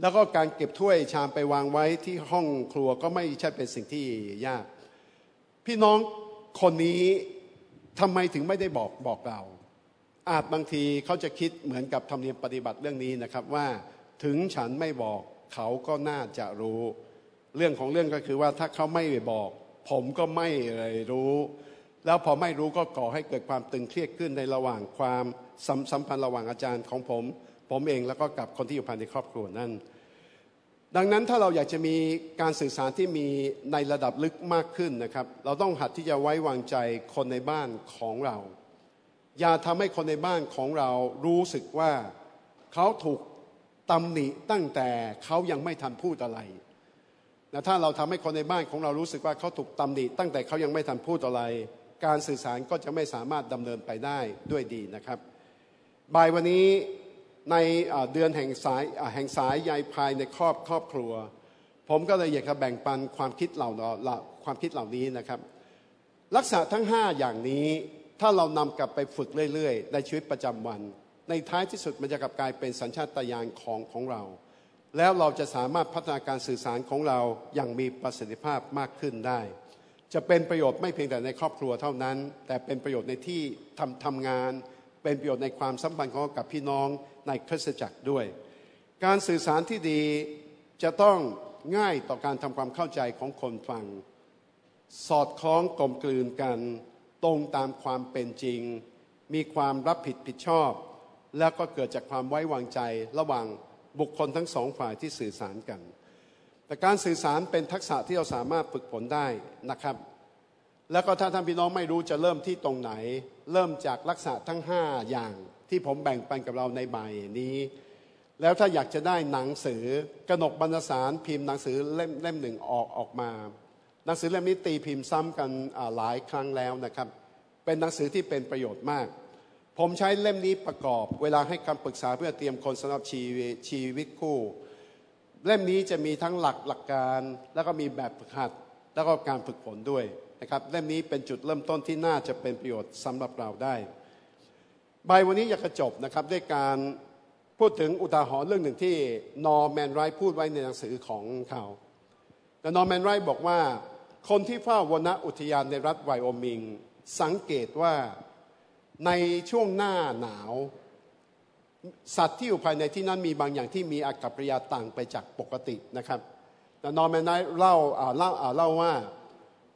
แล้วก็การเก็บถ้วยชามไปวางไว้ที่ห้องครัวก็ไม่ใช่เป็นสิ่งที่ยาก พี่น้องคนนี้ทำไมถึงไม่ได้บอกบอกเรา อาจบางทีเขาจะคิดเหมือนกับธรรมเนียมปฏิบัติเรื่องนี้นะครับว่าถึงฉันไม่บอกเขาก็น่าจะรู้ เรื่องของเรื่องก็คือว่าถ้าเขาไม่บอก ผมก็ไม่เลยรู้ แล้วพอไม่รู้ก็ก่อให้เกิดความตึงเครียดขึ้นในระหว่างความสัมพันธ์ระหว่างอาจารย์ของผม ผมเองแล้วก็กับคนที่อยู่ภายในครอบครัวนั้นดังนั้นถ้าเราอยากจะมีการสื่อสารที่มีในระดับลึกมากขึ้นนะครับ เราต้องหัดที่จะไว้วางใจคนในบ้านของเรา อย่าทำให้คนในบ้านของเรารู้สึกว่าเขาถูกตำหนิตั้งแต่เขายังไม่ทันพูดอะไรนะถ้าเราทำให้คนในบ้านของเรารู้สึกว่าเขาถูกตำหนิตั้งแต่เขายังไม่ทันพูดอะไร การสื่อสารก็จะไม่สามารถดำเนินไปได้ด้วยดีนะครับบ่ายวันนี้ในเดือนแห่งสายแห่งสายใยภายในครอบครอบครัว ผมก็เลยอยากจะแบ่งปันความคิดเหล่าความคิดเหล่านี้นะครับลักษณะทั้ง 5 อย่างนี้ ถ้าเรานำกลับไปฝึกเรื่อยๆ ในชีวิตประจำวัน ในท้ายที่สุดมันจะกลับกลายเป็นสัญชาตญาณของของเรา แล้วเราจะสามารถพัฒนาการสื่อสารของเราอย่างมีประสิทธิภาพมากขึ้นได้ จะเป็นประโยชน์ไม่เพียงแต่ในครอบครัวเท่านั้น แต่เป็นประโยชน์ในที่ทำทำงาน เป็นประโยชน์ในความสัมพันธ์ของกับพี่น้องในคริสตจักรด้วย การสื่อสารที่ดีจะต้องง่ายต่อการทำความเข้าใจของคนฟัง สอดคล้องกลมกลืนกัน ตรงตามความเป็นจริง มีความรับผิดผิดชอบ แล้วก็เกิดจากความไว้วางใจระหว่างบุคคลทั้งสองฝ่ายที่สื่อสารกัน แต่การสื่อสารเป็นทักษะที่เราสามารถฝึกฝนได้นะครับ แล้วก็ถ้าท่านพี่น้องไม่รู้จะเริ่มที่ตรงไหน เริ่มจากลักษณะทั้ง 5 อย่างที่ผมแบ่งปันกับเราในบ่ายนี้ แล้วถ้าอยากจะได้หนังสือกนกบรรณสารพิมพ์หนังสือเล่มเล่มหนึ่งออกออกมา หนังสือเล่มนี้ตีพิมพ์ซ้ำกันหลายครั้งแล้วนะครับ เป็นหนังสือที่เป็นประโยชน์มาก ผมใช้เล่มนี้ประกอบ เวลาให้คำปรึกษาเพื่อเตรียมคนสำหรับชีวิตชีวิตคู่ เล่มนี้จะมีทั้งหลักหลักการ แล้วก็มีแบบฝึกหัด แล้วก็การฝึกฝนด้วยนะครับเล่มนี้เป็นจุดเริ่มต้นที่น่าจะเป็นประโยชน์สำหรับเราได้บ่ายวันนี้อยากจะจบนะครับด้วยการพูดถึงอุทาหรณ์เรื่องหนึ่งที่นอร์แมนไรท์พูดไว้ในหนังสือของเขาแต่นอร์แมนไรท์บอกว่า คนที่เฝ้าวนาอุทยานในรัฐไวโอมิง สังเกตว่าในช่วงหน้าหนาว สัตว์ที่อยู่ภายในที่นั้นมีบางอย่างที่มีอากับปริยาต่างไปจากปกตินะครับนอร์แมนไรท์เล่าเล่าเล่าว่า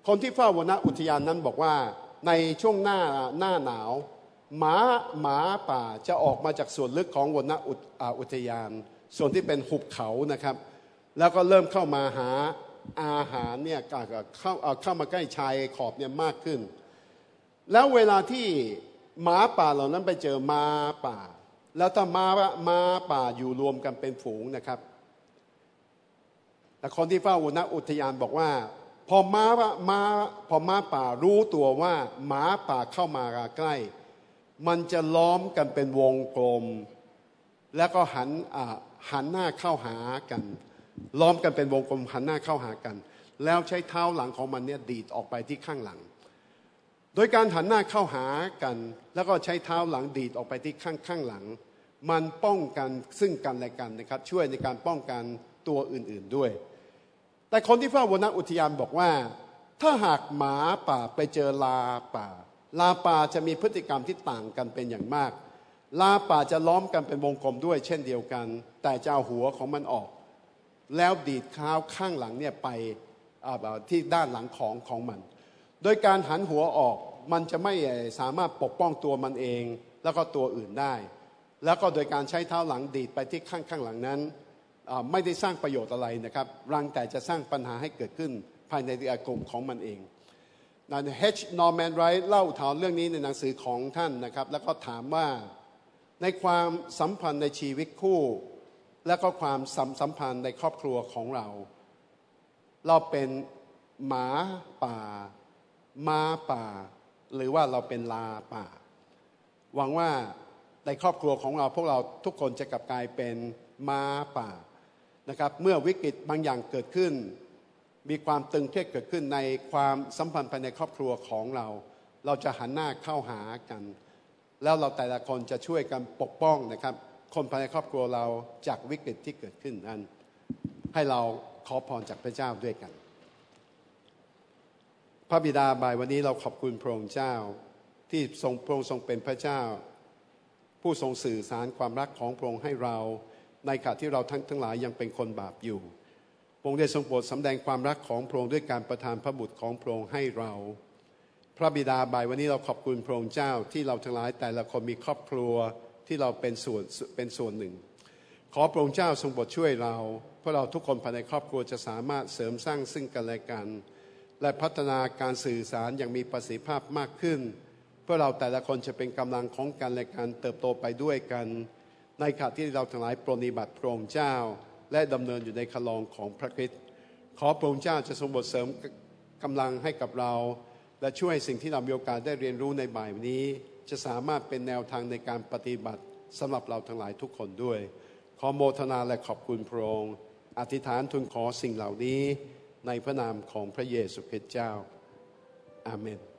คนที่เฝ้าวนาอุทยานนั้นบอกว่าในช่วงหน้าหน้าหนาวหมาหมาป่าจะออกมาจากส่วนลึกของวนอุอุทยาน ส่วนที่เป็นหุบเขานะครับ แล้วก็เริ่มเข้ามาหา อาหารเนี่ยเข้าเข้ามาใกล้ชายขอบเนี่ยมากขึ้น แล้วเวลาที่หมาป่าเหล่านั้นไปเจอมาป่า แล้วถ้ามามาป่าอยู่รวมกันเป็นฝูงนะครับ แต่คนที่เฝ้าวนอุทยานบอกว่า พอมามาพอมาป่ารู้ตัวว่าหมาป่าเข้ามาใกล้ มันจะล้อมกันเป็นวงกลม แล้วก็หันหันหน้าเข้าหากัน ล้อมกันเป็นวงกลมหันหน้าเข้าหากัน แล้วใช้เท้าหลังของมันเนี่ยดีดออกไปที่ข้างหลัง โดยการหันหน้าเข้าหากัน แล้วก็ใช้เท้าหลังดีดออกไปที่ข้างข้างหลัง มันป้องกันซึ่งกันและกันนะครับ ช่วยในการป้องกันตัวอื่นๆด้วย แต่คนที่เฝ้าวนอุทยานบอกว่า ถ้าหากหมาป่าไปเจอลาป่า ลาป่าจะมีพฤติกรรมที่ต่างกันเป็นอย่างมากลาป่าจะล้อมกันเป็นวงกลมด้วยเช่นเดียวกัน แต่จะเอาหัวของมันออก แล้วดีดเท้าข้างหลังเนี่ยไปที่ด้านหลังของของมัน โดยการหันหัวออกมันจะไม่สามารถปกป้องตัวมันเอง แล้วก็ตัวอื่นได้ แล้วก็โดยการใช้เท้าหลังดีดไปที่ข้างข้างหลังนั้นไม่ได้สร้างประโยชน์อะไรนะครับ รังแต่จะสร้างปัญหาให้เกิดขึ้นภายในกลุ่มของมันเองนะเฮชนอร์แมนไรท์เล่าถามเรื่องนี้ในหนังสือของท่านนะครับ แล้วก็ถามว่าในความสัมพันธ์ในชีวิตคู่ และก็ความสัมสัมพันธ์ในครอบครัวของเรา เราเป็นหมาป่า ม้าป่า หรือว่าเราเป็นลาป่า หวังว่าในครอบครัวของเราพวกเราทุกคนจะกลับกลายเป็นม้าป่านะครับเมื่อวิกฤตบางอย่างเกิดขึ้น มีความตึงเครียดเกิดขึ้นในความสัมพันธ์ภายในครอบครัวของเรา เราจะหันหน้าเข้าหากัน แล้วเราแต่ละคนจะช่วยกันปกป้องนะครับ คนภายในครอบครัวเราจากวิกฤตที่เกิดขึ้นนั้น ให้เราขอพรจากพระเจ้าด้วยกัน พระบิดาบ่ายวันนี้เราขอบคุณพระองค์เจ้าที่ทรงพระองค์ทรงเป็นพระเจ้า ผู้ทรงสื่อสารความรักของพระองค์ให้เรา ในขณะที่เราทั้งทั้งหลายยังเป็นคนบาปอยู่พระองค์ได้ทรงโปรดสำแดงความรักของพระองค์ด้วยการประทานพระบุตรของพระองค์ให้เรา พระบิดาบ่ายวันนี้เราขอบคุณพระองค์เจ้าที่เราทั้งหลายแต่ละคนมีครอบครัว ที่เราเป็นส่วนเป็นส่วนหนึ่ง ขอพระองค์เจ้าทรงโปรดช่วยเราเพื่อเราทุกคนภายในครอบครัวจะสามารถเสริมสร้างซึ่งกันและกัน และพัฒนาการสื่อสารอย่างมีประสิทธิภาพมากขึ้น เพื่อเราแต่ละคนจะเป็นกำลังของกันและกันเติบโตไปด้วยกัน ในขณะที่เราทั้งหลายปรนิบัติพระองค์เจ้า และดำเนินอยู่ในคลองของพระคริสต์ขอพระองค์เจ้าจะทรงบทเสริมกำลังให้กับเรา และช่วยสิ่งที่เรามีโอกาสได้เรียนรู้ในบ่ายวันนี้ จะสามารถเป็นแนวทางในการปฏิบัติสำหรับเราทั้งหลายทุกคนด้วย ขอโมทนาและขอบคุณพระองค์อธิษฐานทูลขอสิ่งเหล่านี้ในพระนามของพระเยซูคริสต์เจ้า อาเมน